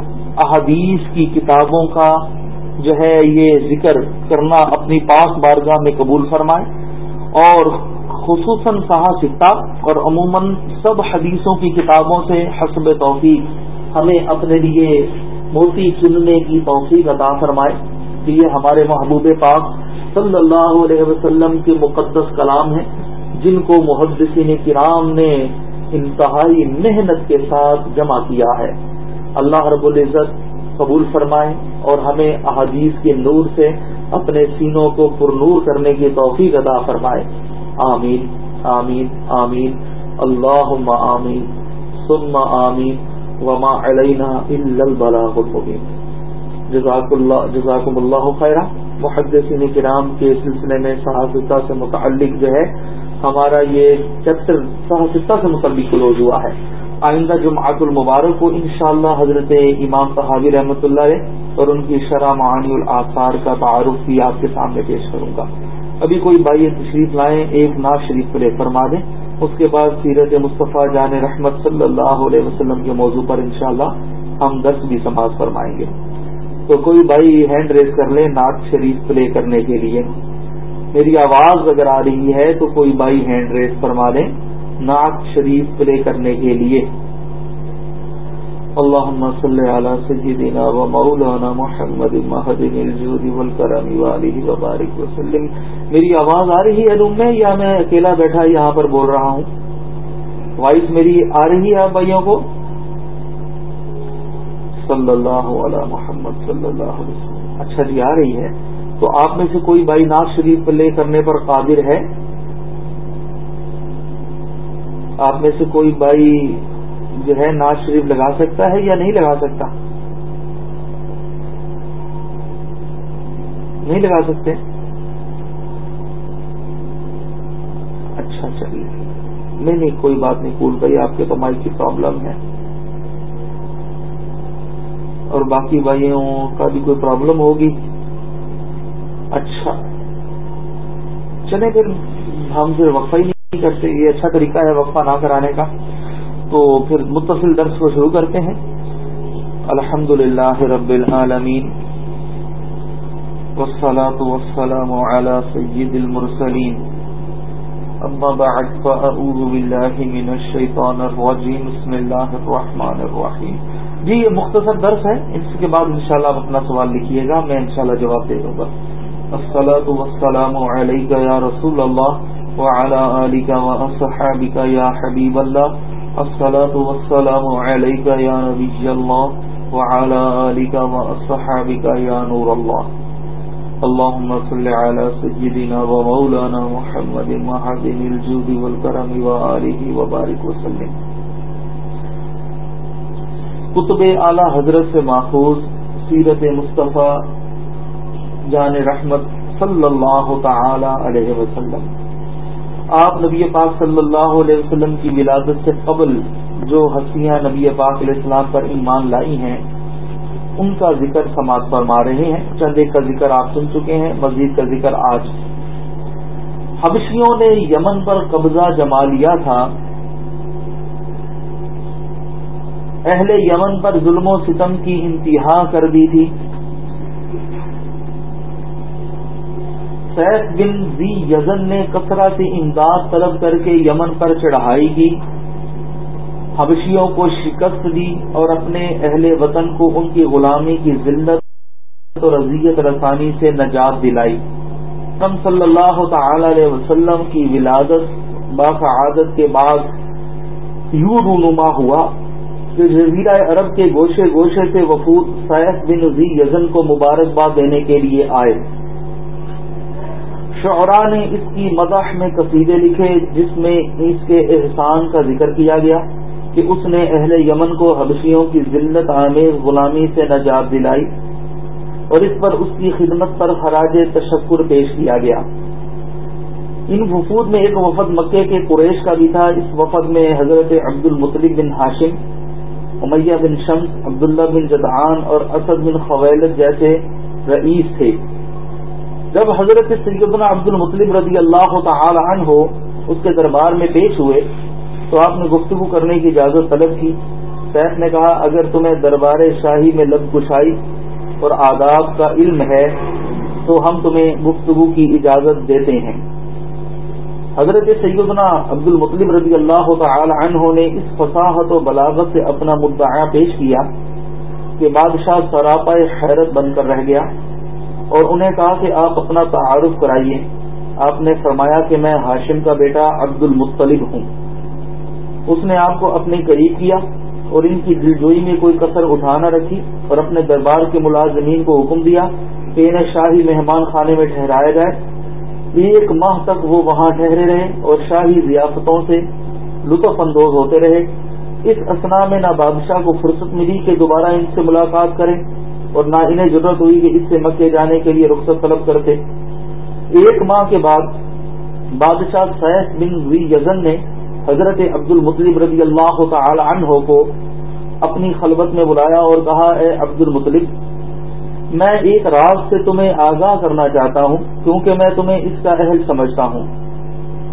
احادیث کی کتابوں کا جو ہے یہ ذکر کرنا اپنی پاس بارگاہ میں قبول فرمائے اور خصوصاً سطح اور عموماً سب حدیثوں کی کتابوں سے حسب توفیق ہمیں اپنے لیے موتی چننے کی توفیق عطا فرمائے۔ کہ یہ ہمارے محبوب پاک صلی اللہ علیہ وسلم کے مقدس کلام ہیں، جن کو محدثین کرام نے انتہائی محنت کے ساتھ جمع کیا ہے۔ اللہ رب العزت قبول فرمائے اور ہمیں احادیث کے نور سے اپنے سینوں کو پر نور کرنے کی توفیق ادا فرمائے۔ آمین آمین آمین۔ اللہ آمین، ثم آمین۔ وما علینا البلاغ المبین۔ جزاک اللہ، جزاکم اللہ خیرہ۔ محدثین کرام کے سلسلے میں صحافہ سے متعلق جو ہے ہمارا یہ چیپٹر صحافہ سے متعلق کلوز ہوا ہے۔ آئندہ جمعات المبارک کو انشاءاللہ حضرت امام صحابی رحمۃ اللہ علیہ اور ان کی شرح معانی الاثار کا تعارف بھی آپ کے سامنے پیش کروں گا۔ ابھی کوئی بائی تشریف لائیں، ایک ناز شریف پلے فرما دیں۔ اس کے بعد سیرت مصطفیٰ جان رحمت صلی اللہ علیہ وسلم کے موضوع پر انشاءاللہ ہم درس بھی سماعت فرمائیں گے۔ تو کوئی بھائی ہینڈ ریز کر لیں نعت شریف پلے کرنے کے لیے۔ میری آواز اگر آ رہی ہے تو کوئی بھائی ہینڈ ریز فرما لیں نعت شریف پلے کرنے کے لیے۔ اللهم صل على سيدنا ومولانا محمد المهد الجود والكرم وآله وبارك وسلم۔ میری آواز آ رہی ہے روم میں یا میں اکیلا بیٹھا یہاں پر بول رہا ہوں؟ وائس میری آ رہی ہے آپ بھائیوں کو؟ صلی اللہ علیہ محمد صلی اللہ علیہ وسلم۔ اچھا جی آ رہی ہے۔ تو آپ میں سے کوئی بھائی ناز شریف لے کرنے پر قادر ہے؟ آپ میں سے کوئی بھائی جو ہے ناز شریف لگا سکتا ہے یا نہیں لگا سکتا؟ نہیں لگا سکتے؟ اچھا چلیے۔ نہیں نہیں، کوئی بات نہیں پول بھائی، آپ کے تو مائک کی پرابلم ہے۔ اور باقی بھائیوں کا بھی کوئی پرابلم ہوگی؟ اچھا۔ چلے پھر، ہم پھر وقفہ ہی نہیں کرتے، یہ اچھا طریقہ ہے وقفہ نہ کرانے کا۔ تو پھر متصل درس کو شروع کرتے ہیں۔ الحمد للہ رب العالمین۔ والصلاة والسلام على سید المرسلین۔ اما بعد، فاعوذ باللہ من الشیطان الرجیم۔ بسم اللہ الرحمن الرحیم۔ جی یہ مختصر درس ہے۔ اس کے بعد انشاءاللہ آپ اپنا سوال لکھیے گا، میں انشاءاللہ جواب دے دوں گا۔ الصلاة والسلام علیکہ یا رسول اللہ وعلى آلك وأصحابك يا حبيب الله. الصلاة والسلام عليك يا نبي الله وعلى آلك وأصحابك يا نور الله. اللهم صل على سيدنا ومولانا محمد محدن الجود والكرم وآله وبارك وسلم. کتب اعلی حضرت سے ماخوذ سیرت مصطفیٰ جان رحمت صلی اللہ تعالی علیہ وسلم۔ آپ نبی پاک صلی اللہ علیہ وسلم کی ولادت سے قبل جو ہستیاں نبی پاک علیہ السلام پر ایمان لائی ہیں، ان کا ذکر سماعت فرما رہے ہیں۔ چند ایک کا ذکر آپ سن چکے ہیں، مزید کا ذکر آج۔ حبشیوں نے یمن پر قبضہ جما لیا تھا۔ اہل یمن پر ظلم و ستم کی انتہا کر دی تھی۔ سیف بن زی یزن نے کثرا سے امداد طلب کر کے یمن پر چڑھائی کی۔ حبشیوں کو شکست دی اور اپنے اہل وطن کو ان کی غلامی کی ذلت اور اذیت رسانی سے نجات دلائی۔ ہم صلی اللہ تعالی علیہ وسلم کی ولادت باقعادت کے بعد یوں رونما ہوا کہ جزیرہ عرب کے گوشے گوشے سے وفود سیف بن زی یزن کو مبارکباد دینے کے لیے آئے۔ شعرا نے اس کی مزاح میں قصیدے لکھے جس میں اس کے احسان کا ذکر کیا گیا کہ اس نے اہل یمن کو حبشیوں کی ذلت آمیز غلامی سے نجات دلائی اور اس پر اس کی خدمت پر خراج تشکر پیش کیا گیا۔ ان وفود میں ایک وفد مکے کے قریش کا بھی تھا۔ اس وفد میں حضرت عبد المطلب بن ہاشم امیہ بن شمس، عبداللہ بن جدعان اور اسد بن خویلت جیسے رئیس تھے۔ جب حضرت سیدنا عبد المطلب رضی اللہ تعالی عنہ اس کے دربار میں پیش ہوئے تو آپ نے گفتگو کرنے کی اجازت طلب کی۔ سیف نے کہا، اگر تمہیں دربار شاہی میں لب کشائی اور آداب کا علم ہے تو ہم تمہیں گفتگو کی اجازت دیتے ہیں۔ حضرت سیدنا عبد المطلب رضی اللہ تعالی عنہ نے اس فصاحت و بلاغت سے اپنا مدعا پیش کیا کہ بادشاہ سراپا حیرت بن کر رہ گیا۔ اور انہیں کہا کہ آپ اپنا تعارف کرائیے۔ آپ نے فرمایا کہ میں ہاشم کا بیٹا عبد المطلب ہوں۔ اس نے آپ کو اپنے قریب کیا اور ان کی دلجوئی میں کوئی کثر اٹھا نہ رکھی اور اپنے دربار کے ملازمین کو حکم دیا کہ انہیں شاہی مہمان خانے میں ٹھہرایا جائے۔ ایک ماہ تک وہ وہاں ٹھہرے رہے اور شاہی ضیافتوں سے لطف اندوز ہوتے رہے۔ اس اسنا میں نہ بادشاہ کو فرصت ملی کہ دوبارہ ان سے ملاقات کریں۔ اور نہ انہیں ضرورت ہوئی کہ اس سے مکے جانے کے لیے رخصت طلب کرتے۔ ایک ماہ کے بعد بادشاہ سیف بن وی یزن نے حضرت عبد المطلب رضی اللہ تعالی عنہ کو اپنی خلبت میں بلایا اور کہا، اے عبد المطلب میں ایک راز سے تمہیں آگاہ کرنا چاہتا ہوں، کیونکہ میں تمہیں اس کا اہل سمجھتا ہوں۔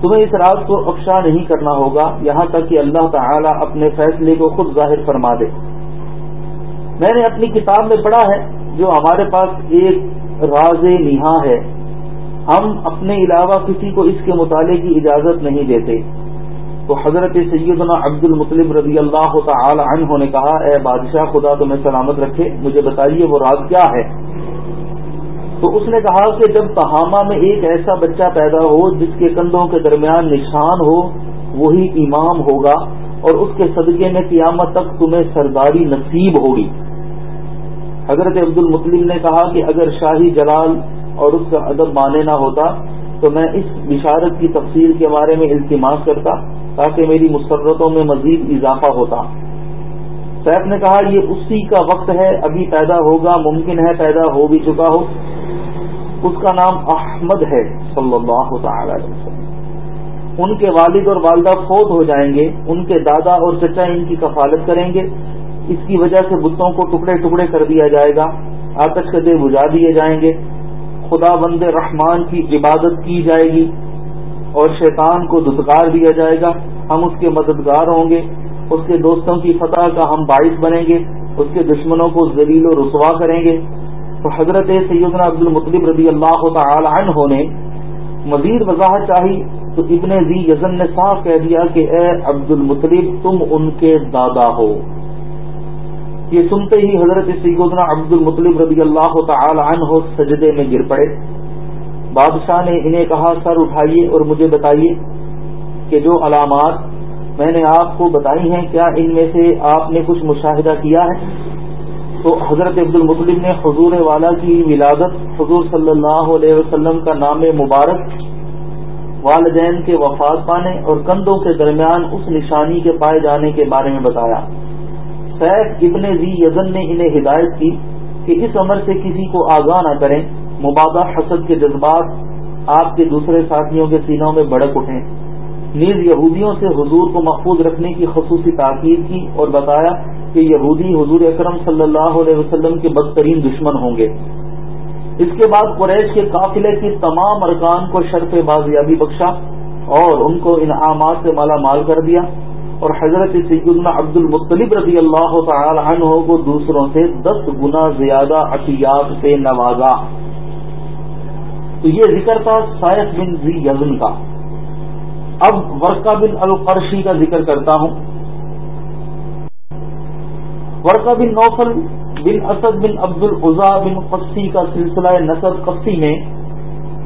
تمہیں اس راز کو افشا نہیں کرنا ہوگا، یہاں تک کہ اللہ تعالی اپنے فیصلے کو خود ظاہر فرما دے۔ میں نے اپنی کتاب میں پڑھا ہے جو ہمارے پاس ایک راز نہا ہے۔ ہم اپنے علاوہ کسی کو اس کے مطالعے کی اجازت نہیں دیتے۔ تو حضرت سیدنا عبد المطلب رضی اللہ تعالی عنہ نے کہا، اے بادشاہ، خدا تمہیں سلامت رکھے، مجھے بتائیے وہ راز کیا ہے؟ تو اس نے کہا کہ جب تہامہ میں ایک ایسا بچہ پیدا ہو جس کے کندھوں کے درمیان نشان ہو، وہی امام ہوگا اور اس کے صدقے میں قیامت تک تمہیں سرداری نصیب ہوگی۔ حضرت عبد المطلب نے کہا کہ اگر شاہی جلال اور اس کا ادب مانے نہ ہوتا تو میں اس بشارت کی تفصیل کے بارے میں التماس کرتا تاکہ میری مسرتوں میں مزید اضافہ ہوتا۔ سیف نے کہا، یہ اسی کا وقت ہے، ابھی پیدا ہوگا، ممکن ہے پیدا ہو بھی چکا ہو۔ اس کا نام احمد ہے، صلی اللہ تعالی وسلم۔ ان کے والد اور والدہ فوت ہو جائیں گے، ان کے دادا اور چچا ان کی کفالت کریں گے۔ اس کی وجہ سے بتوں کو ٹکڑے ٹکڑے کر دیا جائے گا۔ آتش کے دے بجا دیے جائیں گے۔ خدا بند رحمان کی عبادت کی جائے گی اور شیطان کو دھتکار دیا جائے گا۔ ہم اس کے مددگار ہوں گے۔ اس کے دوستوں کی فتح کا ہم باعث بنیں گے۔ اس کے دشمنوں کو ذلیل و رسوا کریں گے۔ تو حضرت سیدنا عبد المطلب رضی اللہ تعالی عنہ نے مزید وضاحت چاہی تو ابن زی یزن نے صاف کہہ دیا کہ اے عبد المطلب تم ان کے دادا ہو۔ یہ سنتے ہی حضرت سیدنا عبد المطلب رضی اللہ تعالی عنہ سجدے میں گر پڑے۔ بادشاہ نے انہیں کہا، سر اٹھائیے اور مجھے بتائیے کہ جو علامات میں نے آپ کو بتائی ہیں، کیا ان میں سے آپ نے کچھ مشاہدہ کیا ہے؟ تو حضرت عبد المطلب نے حضور والا کی ولادت، حضور صلی اللہ علیہ وسلم کا نام مبارک، والدین کے وفات پانے اور کندھوں کے درمیان اس نشانی کے پائے جانے کے بارے میں بتایا۔ سیف ابن زی یزن نے انہیں ہدایت کی کہ اس عمر سے کسی کو آگاہ نہ کریں، مبادہ حسد کے جذبات آپ کے دوسرے ساتھیوں کے سینوں میں بڑک اٹھیں۔ نیز یہودیوں سے حضور کو محفوظ رکھنے کی خصوصی تاکید کی اور بتایا کہ یہودی حضور اکرم صلی اللہ علیہ وسلم کے بدترین دشمن ہوں گے۔ اس کے بعد قریش کے قافلے کی تمام ارکان کو شرف بازیابی بخشا اور ان کو انعامات سے مالا مال کر دیا۔ اور حضرت سیدنا عبد المطلب رضی اللہ تعالی عنہ کو دوسروں سے دس گنا زیادہ عطیات سے نوازا۔ تو یہ ذکر تھا سائف بن زی یزن کا۔ اب ورقہ بن القرشی کا ذکر کرتا ہوں۔ ورقہ بن نوفل بن اسد بن عبد العزا بن قصی کا سلسلہ نصر قصی میں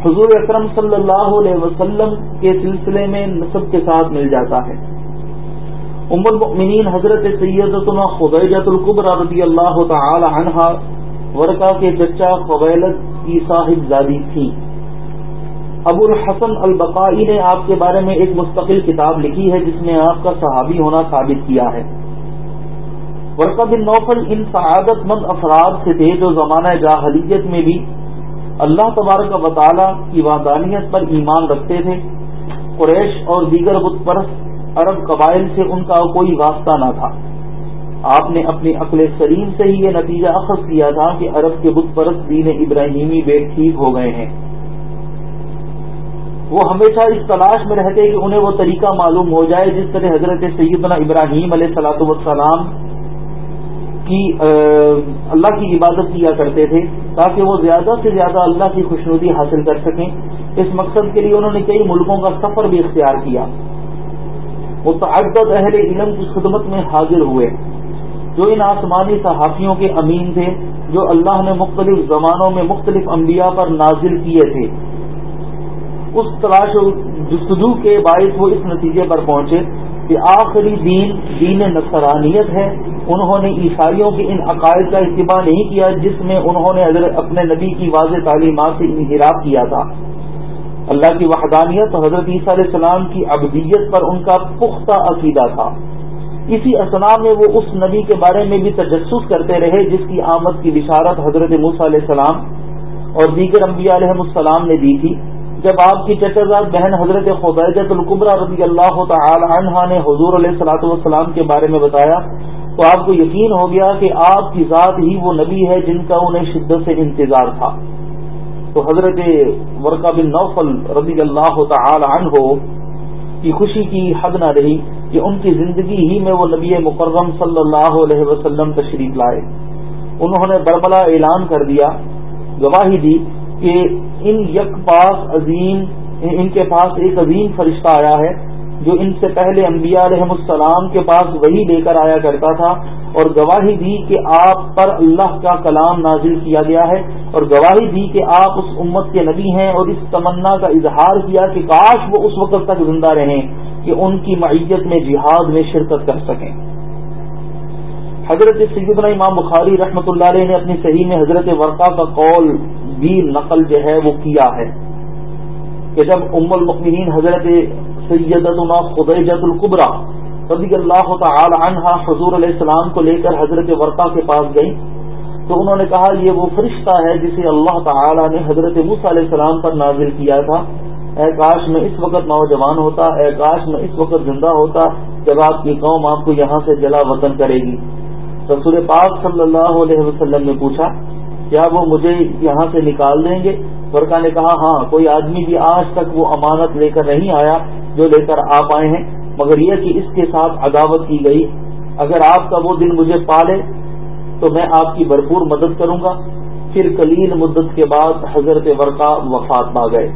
حضور اکرم صلی اللہ علیہ وسلم کے سلسلے میں نصب کے ساتھ مل جاتا ہے۔ ام المؤمنین حضرت سیدتنا خبیجت القبر رضی اللہ تعالی عنہ ورقہ کے چچا قبیلت کی صاحب زادی تھی۔ ابو الحسن البقائی نے آپ کے بارے میں ایک مستقل کتاب لکھی ہے جس میں آپ کا صحابی ہونا ثابت کیا ہے۔ ورقہ بن نوفل ان سعادت مند افراد سے تھے جو زمانہ جاہلیت میں بھی اللہ تبارک و تعالی کی وحدانیت پر ایمان رکھتے تھے۔ قریش اور دیگر بت پرست عرب قبائل سے ان کا کوئی واسطہ نہ تھا۔ آپ نے اپنی عقل سلیم سے ہی یہ نتیجہ اخذ کیا تھا کہ عرب کے بت پرست دین ابراہیمی بے ٹھیک ہو گئے ہیں۔ وہ ہمیشہ اس تلاش میں رہتے کہ انہیں وہ طریقہ معلوم ہو جائے جس طرح حضرت سیدنا ابراہیم علیہ سلاۃ والسلام کی اللہ کی عبادت کیا کرتے تھے تاکہ وہ زیادہ سے زیادہ اللہ کی خوشنودی حاصل کر سکیں۔ اس مقصد کے لیے انہوں نے کئی ملکوں کا سفر بھی اختیار کیا۔ متعدد اہل علم کی خدمت میں حاضر ہوئے، جو ان آسمانی صحافیوں کے امین تھے، جو اللہ نے مختلف زمانوں میں مختلف انبیاء پر نازل کیے تھے۔ اس تلاش و جستجو کے باعث وہ اس نتیجے پر پہنچے کہ آخری دین دین نصرانیت ہے۔ انہوں نے عیسائیوں کے ان عقائد کا اتباع نہیں کیا، جس میں انہوں نے اپنے نبی کی واضح تعلیمات سے انحراف کیا تھا۔ اللہ کی وحدانیت حضرت عیسیٰ علیہ السلام کی ابدیت پر ان کا پختہ عقیدہ تھا۔ اسی اسنا میں وہ اس نبی کے بارے میں بھی تجسس کرتے رہے جس کی آمد کی بشارت حضرت موسیٰ علیہ السلام اور دیگر انبیاء علیہ السلام نے دی تھی۔ جب آپ کی چچرزاد بہن حضرت خدیجت القبرہ رضی اللہ تعالی عنہ نے حضور علیہ السلاۃ والسلام کے بارے میں بتایا تو آپ کو یقین ہو گیا کہ آپ کی ذات ہی وہ نبی ہے جن کا انہیں شدت سے انتظار تھا۔ تو حضرت ورقہ بن نوفل رضی اللہ تعالی عنہ کی خوشی کی حد نہ رہی کہ ان کی زندگی ہی میں وہ نبی مکرم صلی اللہ علیہ وسلم تشریف لائے۔ انہوں نے بربلا اعلان کر دیا، گواہی دی کہ ان یک پاس عظیم، ان کے پاس ایک عظیم فرشتہ آیا ہے۔ جو ان سے پہلے انبیاء علیہ السلام کے پاس وہی لے کر آیا کرتا تھا اور گواہی دی کہ آپ پر اللہ کا کلام نازل کیا گیا ہے اور گواہی دی کہ آپ اس امت کے نبی ہیں اور اس تمنا کا اظہار کیا کہ کاش وہ اس وقت تک زندہ رہیں کہ ان کی معیت میں جہاد میں شرکت کر سکیں۔ حضرت سیدنا امام بخاری رحمۃ اللہ علیہ نے اپنی صحیح میں حضرت ورقا کا قول بھی نقل جو ہے وہ کیا ہے کہ جب ام المؤمنین حضرت سیدتنا خدیجت القبرا رضی اللہ تعالی عنہ حضور علیہ السلام کو لے کر حضرت ورقا کے پاس گئی تو انہوں نے کہا، یہ وہ فرشتہ ہے جسے اللہ تعالی نے حضرت موسیٰ علیہ السلام پر نازل کیا تھا۔ اے کاش میں اس وقت نوجوان ہوتا، اے کاش میں اس وقت زندہ ہوتا جب آپ کی قوم آپ کو یہاں سے جلا وطن کرے گی۔ رسول پاک صلی اللہ علیہ وسلم نے پوچھا، کیا وہ مجھے یہاں سے نکال دیں گے؟ ورکا نے کہا ہاں کوئی آدمی بھی آج تک وہ امانت لے کر نہیں آیا۔ جو لے کر آپ آئے ہیں، مگر یہ کہ اس کے ساتھ عداوت کی گئی۔ اگر آپ کا وہ دن مجھے پالے، تو میں آپ کی بھرپور مدد کروں گا۔ پھر کلیل مدت کے بعد حضرت ورقا وفات پا گئے۔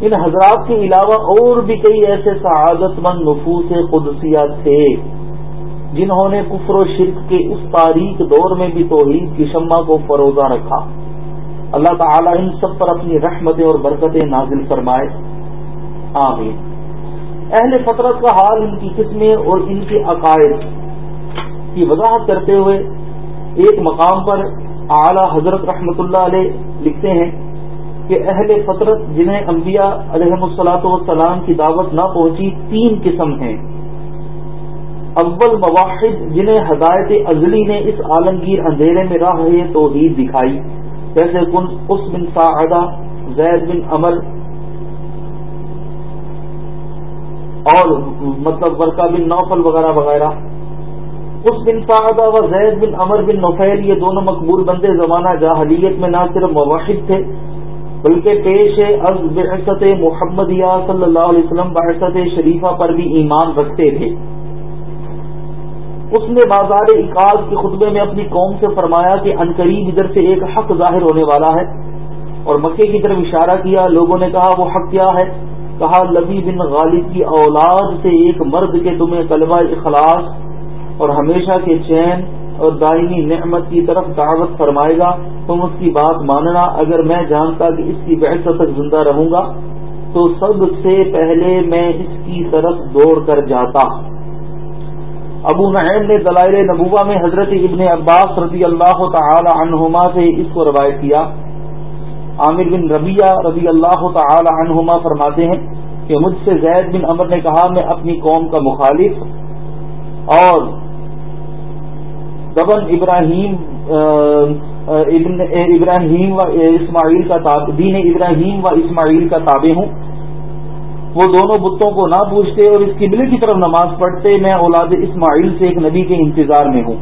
ان حضرات کے علاوہ اور بھی کئی ایسے سعادت مند نفوس قدسیہ تھے، جنہوں نے کفر و شرک کے اس تاریخ دور میں بھی توحید کی شمع کو فروزہ رکھا۔ اللہ تعالی ان سب پر اپنی رحمتیں اور برکتیں نازل فرمائے۔ آمین۔ اہل فطرت کا حال ان کی قسمیں اور ان کے عقائد کی وضاحت کرتے ہوئے ایک مقام پر اعلی حضرت رحمت اللہ علیہ لکھتے ہیں کہ اہل فطرت جنہیں انبیاء علیہ السلاۃ والسلام کی دعوت نہ پہنچی، تین قسم ہیں۔ اول مواحد جنہیں ہدایت ازلی نے اس عالمگیر اندھیرے میں راہ توحید دکھائی، جیسے کن اس بن سعدہ زید بن امر اور مطلب ورقہ بن نوفل وغیرہ وغیرہ۔ اس بن سعدہ و زید بن امر بن نوفیل یہ دونوں مقبول بندے زمانہ جاہلیت میں نہ صرف مواحد تھے، بلکہ پیش از بعثت محمدیہ صلی اللہ علیہ وسلم بعثت شریفہ پر بھی ایمان رکھتے تھے۔ اس نے بازار اکاس کے خطبے میں اپنی قوم سے فرمایا کہ انقریب ادھر سے ایک حق ظاہر ہونے والا ہے اور مکے کی طرف اشارہ کیا، لوگوں نے کہا وہ حق کیا ہے۔ کہا لبی بن غالب کی اولاد سے ایک مرد کے تمہیں طلبہ اخلاص اور ہمیشہ کے چین اور دائمی نعمت کی طرف دعوت فرمائے گا۔ تم اس کی بات ماننا، اگر میں جانتا کہ اس کی بحث تک زندہ رہوں گا، تو سب سے پہلے میں اس کی طرف دوڑ کر جاتا۔ ابو نعیم نے دلائل نبوہ میں حضرت ابن عباس رضی اللہ تعالی عنہما سے اس کو روایت کیا۔ عامر بن ربیہ رضی اللہ تعالی عنہما فرماتے ہیں کہ مجھ سے زید بن امر نے کہا، میں اپنی قوم کا مخالف اور دبن ابراہیم ابن ابراہیم و اسماعیل کا دین ابراہیم و اسماعیل کا تابع ہوں۔ وہ دونوں بتوں کو نہ پوچھتے اور اس قبلے کی طرف نماز پڑھتے میں اولاد اسماعیل سے ایک نبی کے انتظار میں ہوں۔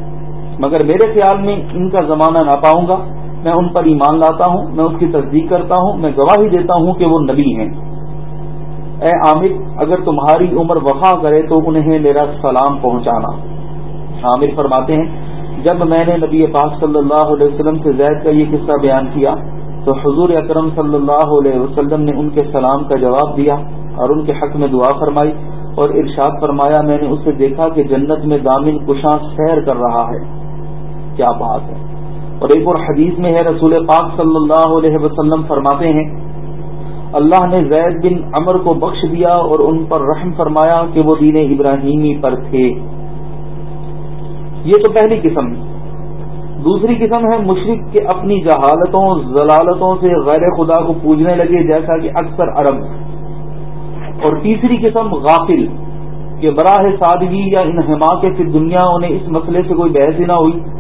مگر میرے خیال میں ان کا زمانہ نہ پاؤں گا۔ میں ان پر ایمان لاتا ہوں، میں اس کی تصدیق کرتا ہوں، میں گواہی دیتا ہوں کہ وہ نبی ہیں۔ اے عامر، اگر تمہاری عمر وفا کرے تو انہیں میرا سلام پہنچانا۔ عامر فرماتے ہیں، جب میں نے نبی پاک صلی اللہ علیہ وسلم سے زید کا یہ قصہ بیان کیا، تو حضور اکرم صلی اللہ علیہ وسلم نے ان کے سلام کا جواب دیا اور ان کے حق میں دعا فرمائی اور ارشاد فرمایا، میں نے اسے دیکھا کہ جنت میں دامن کشاں سیر کر رہا ہے۔ کیا بات ہے۔ اور ایک اور حدیث میں ہے، رسول پاک صلی اللہ علیہ وسلم فرماتے ہیں، اللہ نے زید بن امر کو بخش دیا اور ان پر رحم فرمایا کہ وہ دین ابراہیمی پر تھے۔ یہ تو پہلی قسم۔ دوسری قسم ہے مشرق کے اپنی جہالتوں، ضلالتوں سے غیر خدا کو پوجنے لگے، جیسا کہ اکثر عرب۔ اور تیسری قسم، غافل، کہ براہ سادگی یا انہما کے پھر دنیا انہیں اس مسئلے سے کوئی بحث ہی نہ ہوئی۔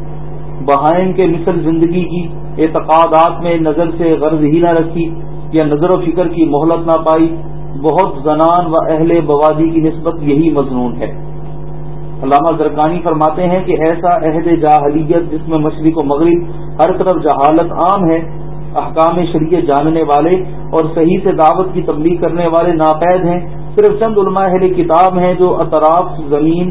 بہائن کے مثل زندگی کی اعتقادات میں نظر سے غرض ہی نہ رکھی یا نظر و فکر کی مہلت نہ پائی، بہت زنان و اہل بوادی کی نسبت یہی مضمون ہے۔ علامہ زرکانی فرماتے ہیں کہ ایسا عہد جاہلیت جس میں مشرق و مغرب ہر طرف جہالت عام ہے، احکام شریعت جاننے والے اور صحیح سے دعوت کی تبلیغ کرنے والے ناپید ہیں۔ صرف چند علماء اہل کتاب ہیں جو اطراف زمین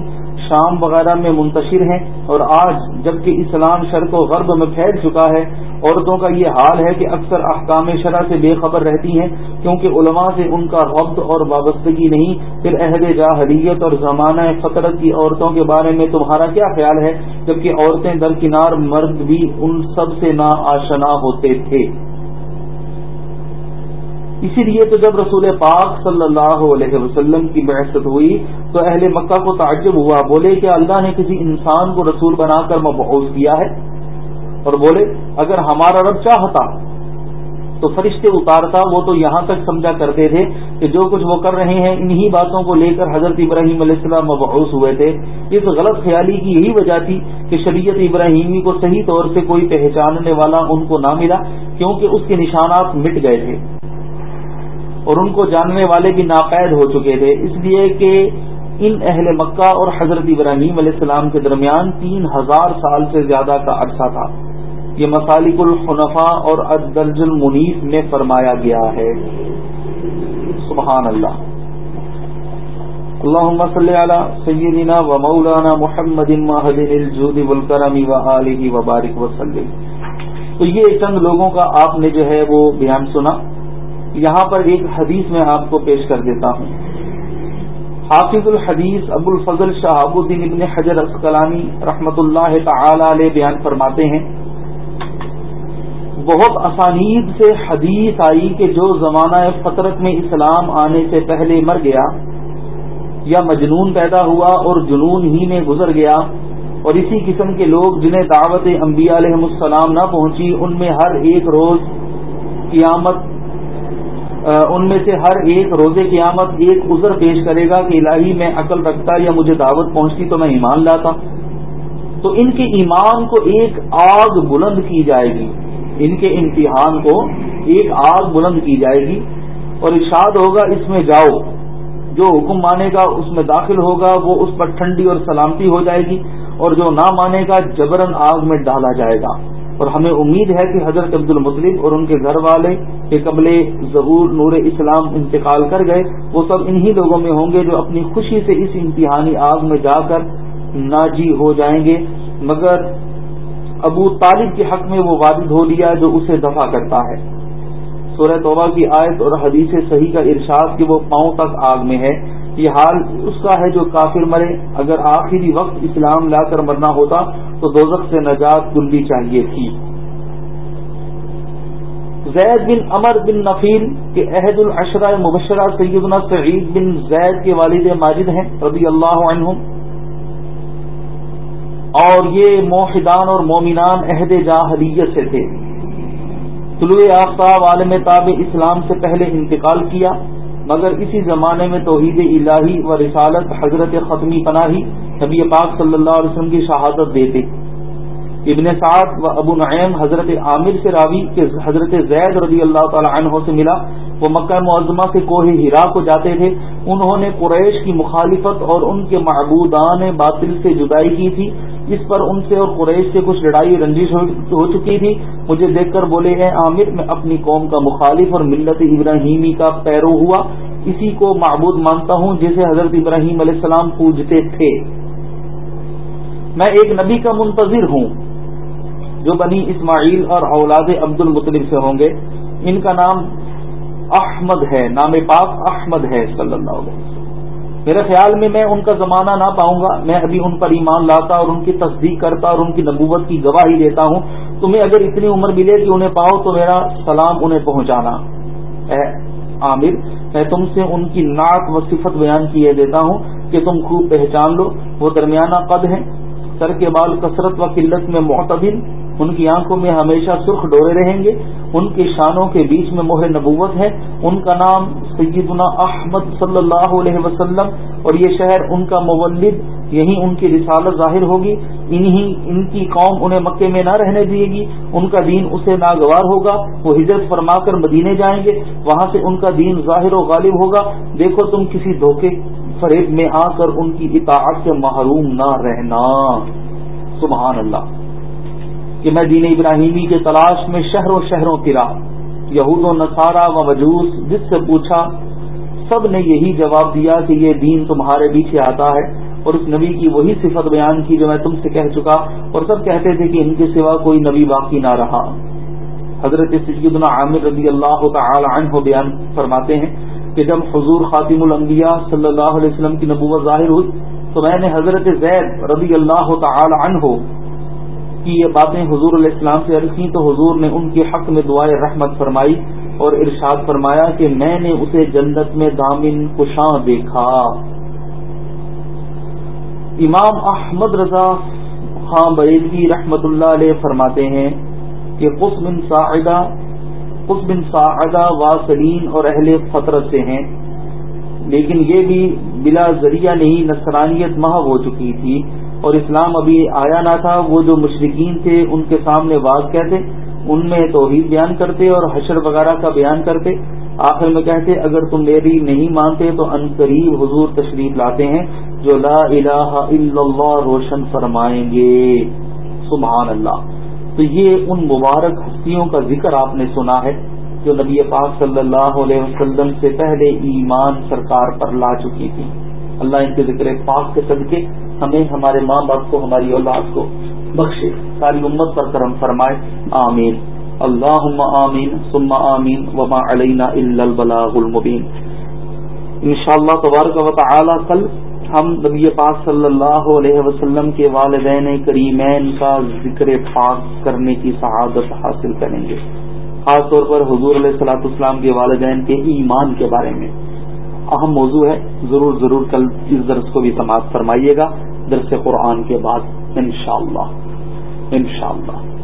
شام وغیرہ میں منتشر ہیں اور آج جبکہ اسلام شرق و غرب میں پھیل چکا ہے، عورتوں کا یہ حال ہے کہ اکثر احکام شرح سے بے خبر رہتی ہیں، کیونکہ علماء سے ان کا ربط اور وابستگی نہیں۔ پھر عہد جاہلیت اور زمانہ فطرت کی عورتوں کے بارے میں تمہارا کیا خیال ہے؟ جبکہ عورتیں درکنار مرد بھی ان سب سے نا آشنا ہوتے تھے۔ اسی لیے تو جب رسول پاک صلی اللہ علیہ وسلم کی بحثت ہوئی تو اہل مکہ کو تعجب ہوا، بولے کہ اللہ نے کسی انسان کو رسول بنا کر مبعوث کیا ہے؟ اور بولے، اگر ہمارا رب چاہتا تو فرشتے اتارتا، وہ تو یہاں تک سمجھا کرتے تھے کہ جو کچھ وہ کر رہے ہیں، انہی باتوں کو لے کر حضرت ابراہیم علیہ السلام مبعوث ہوئے تھے۔ اس غلط خیالی کی یہی وجہ تھی کہ شریعت ابراہیمی کو صحیح طور سے کوئی پہچاننے والا ان کو نہ ملا، کیونکہ اس کے نشانات مٹ گئے تھے۔ اور ان کو جاننے والے بھی ناقید ہو چکے تھے۔ اس لیے کہ ان اہل مکہ اور حضرت ابراہیم علیہ السلام کے درمیان تین ہزار سال سے زیادہ کا عرصہ تھا۔ یہ مسالک الخنفا اور ادرج المنیف میں فرمایا گیا ہے۔ سبحان اللہ۔ اللهم صل على سيدنا ومولانا محمد المهد الجود والكرم وآله وبارك وسلم تو یہ چند لوگوں کا آپ نے جو ہے وہ بیان سنا۔ یہاں پر ایک حدیث میں آپ کو پیش کر دیتا ہوں۔ حافظ الحدیث ابو الفضل شہاب الدین ابن حجر اسکلانی رحمت اللہ تعالی علیہ بیان فرماتے ہیں، بہت اسانید سے حدیث آئی کہ جو زمانہ فطرت میں اسلام آنے سے پہلے مر گیا یا مجنون پیدا ہوا اور جنون ہی میں گزر گیا اور اسی قسم کے لوگ جنہیں دعوت انبیاء علیہ السلام نہ پہنچی، ان میں ہر ایک روز قیامت ان میں سے ہر ایک روزے قیامت ایک عذر پیش کرے گا کہ الہی میں عقل رکھتا یا مجھے دعوت پہنچتی تو میں ایمان لاتا۔ تو ان کے ایمان کو ایک آگ بلند کی جائے گی۔ ان کے امتحان کو ایک آگ بلند کی جائے گی۔ اور ارشاد ہوگا، اس میں جاؤ۔ جو حکم مانے گا، اس میں داخل ہوگا۔ وہ اس پر ٹھنڈی اور سلامتی ہو جائے گی۔ اور جو نہ مانے گا جبرن آگ میں ڈالا جائے گا۔ اور ہمیں امید ہے کہ حضرت عبد المطلب اور ان کے گھر والے کے قبل ظہور نور اسلام انتقال کر گئے، وہ سب انہی لوگوں میں ہوں گے جو اپنی خوشی سے اس امتحانی آگ میں جا کر ناجی ہو جائیں گے۔ مگر ابو طالب کے حق میں وہ وادد ہو لیا جو اسے دفاع کرتا ہے۔ سورہ توبہ کی آیت اور حدیث صحیح کا ارشاد کہ وہ پاؤں تک آگ میں ہے۔ یہ حال اس کا ہے جو کافر مرے۔ اگر آخری وقت اسلام لا کر مرنا ہوتا تو دوزخ سے نجات کلنی چاہیے تھی۔ زید بن امر بن نفیل کے عہد العشرہ مبشرہ سیدنا سعید بن زید کے والد ماجد ہیں رضی اللہ عنہم۔ اور یہ موحدان اور مومنان عہد جاہلیت سے تھے۔ طلوع آفتاب عالم تاب اسلام سے پہلے انتقال کیا۔ مگر اسی زمانے میں توحید الہی و رسالت حضرت ختمی پناہی نبی پاک صلی اللہ علیہ وسلم کی شہادت دیتے۔ ابن سعد و ابو نعیم حضرت عامر سے راوی کہ حضرت زید رضی اللہ تعالی عنہ سے ملا۔ وہ مکہ معظمہ سے کوہ ہرا کو جاتے تھے۔ انہوں نے قریش کی مخالفت اور ان کے معبودان باطل سے جدائی کی تھی۔ اس پر ان سے اور قریش سے کچھ لڑائی رنجش ہو چکی تھی، مجھے دیکھ کر بولے ہیں عامر، میں اپنی قوم کا مخالف اور ملت ابراہیمی کا پیرو ہوا، اسی کو معبود مانتا ہوں جسے حضرت ابراہیم علیہ السلام پوجتے تھے۔ میں ایک نبی کا منتظر ہوں، جو بنی اسماعیل اور اولاد عبد المطلب سے ہوں گے۔ ان کا نام احمد ہے، نام پاک احمد ہے، صلی اللہ علیہ وسلم۔ میرے خیال میں میں ان کا زمانہ نہ پاؤں گا، میں ابھی ان پر ایمان لاتا اور ان کی تصدیق کرتا اور ان کی نبوت کی گواہی دیتا ہوں۔ تمہیں اگر اتنی عمر ملے کہ انہیں پاؤ تو میرا سلام انہیں پہنچانا۔ اے عامر، میں تم سے ان کی نعت و صفت بیان کیے دیتا ہوں کہ تم خوب پہچان لو۔ وہ درمیانہ قد ہیں۔ سر کے بال کثرت و قلت میں معتدل۔ ان کی آنکھوں میں ہمیشہ سرخ ڈورے رہیں گے، ان کے شانوں کے بیچ میں مہر نبوت ہے۔ ان کا نام سیدنا احمد صلی اللہ علیہ وسلم اور یہ شہر ان کا مولد، یہی ان کی رسالت ظاہر ہوگی۔ انہی، ان کی قوم انہیں مکے میں نہ رہنے دیے گی۔ ان کا دین اسے ناگوار ہوگا۔ وہ ہجرت فرما کر مدینے جائیں گے۔ وہاں سے ان کا دین ظاہر و غالب ہوگا۔ دیکھو تم کسی دھوکے فریب میں آ کر ان کی اطاعت سے محروم نہ رہنا۔ سبحان اللہ۔ کہ میں دین ابراہیمی کے تلاش میں شہر و شہروں کی راہ، یہود و نصارہ و وجوس، جس سے پوچھا، سب نے یہی جواب دیا کہ یہ دین تمہارے پیچھے آتا ہے اور اس نبی کی وہی صفت بیان کی جو میں تم سے کہہ چکا اور سب کہتے تھے کہ ان کے سوا کوئی نبی باقی نہ رہا۔ حضرت سیدنا عامر رضی اللہ تعالی عنہ بیان فرماتے ہیں کہ جب حضور خاتم الانبیاء صلی اللہ علیہ وسلم کی نبوت ظاہر ہوئی تو میں نے حضرت زید رضی اللہ تعالی عنہ کی یہ باتیں حضور علیہ السلام سے عرض کی تو حضور نے ان کے حق میں دعائیں رحمت فرمائی اور ارشاد فرمایا کہ میں نے اسے جنت میں دامن کشاں دیکھا۔ امام احمد رضا خان بریلوی رحمت اللہ علیہ فرماتے ہیں کہ بن ساعدہ بن ساعدہ واسلین اور اہل فطرت سے ہیں، لیکن یہ بھی بلا ذریعہ نہیں، نصرانیت محو ہو چکی تھی۔ اور اسلام ابھی آیا نہ تھا، وہ جو مشرقین تھے، ان کے سامنے واضح کہتے، ان میں توحید بیان کرتے اور حشر وغیرہ کا بیان کرتے۔ آخر میں کہتے، اگر تم میری نہیں مانتے تو ان قریب حضور تشریف لاتے ہیں، جو لا الہ الا اللہ روشن فرمائیں گے۔ سبحان اللہ۔ تو یہ ان مبارک ہستیوں کا ذکر آپ نے سنا ہے، جو نبی پاک صلی اللہ علیہ وسلم سے پہلے ایمان سرکار پر لا چکی تھی اللہ ان کے ذکر پاک کے صدقے ہمیں، ہمارے ماں باپ کو، ہماری اولاد کو بخشے، ساری امت پر کرم فرمائے۔ آمین۔ اللہ آمین، ثم آمین، وما علینا البلاغ المبین۔ ان شاء اللہ تبارک و تعالی کل ہم نبی پاک صلی اللہ علیہ وسلم کے والدین کریمین کا ذکر پاک کرنے کی سعادت حاصل کریں گے۔ خاص طور پر حضور علیہ السلاۃ اسلام کے والدین کے ایمان کے بارے میں۔ اہم موضوع ہے، ضرور ضرور کل اس درس کو بھی سماعت فرمائیے گا، درس قرآن کے بعد، انشاءاللہ انشاءاللہ۔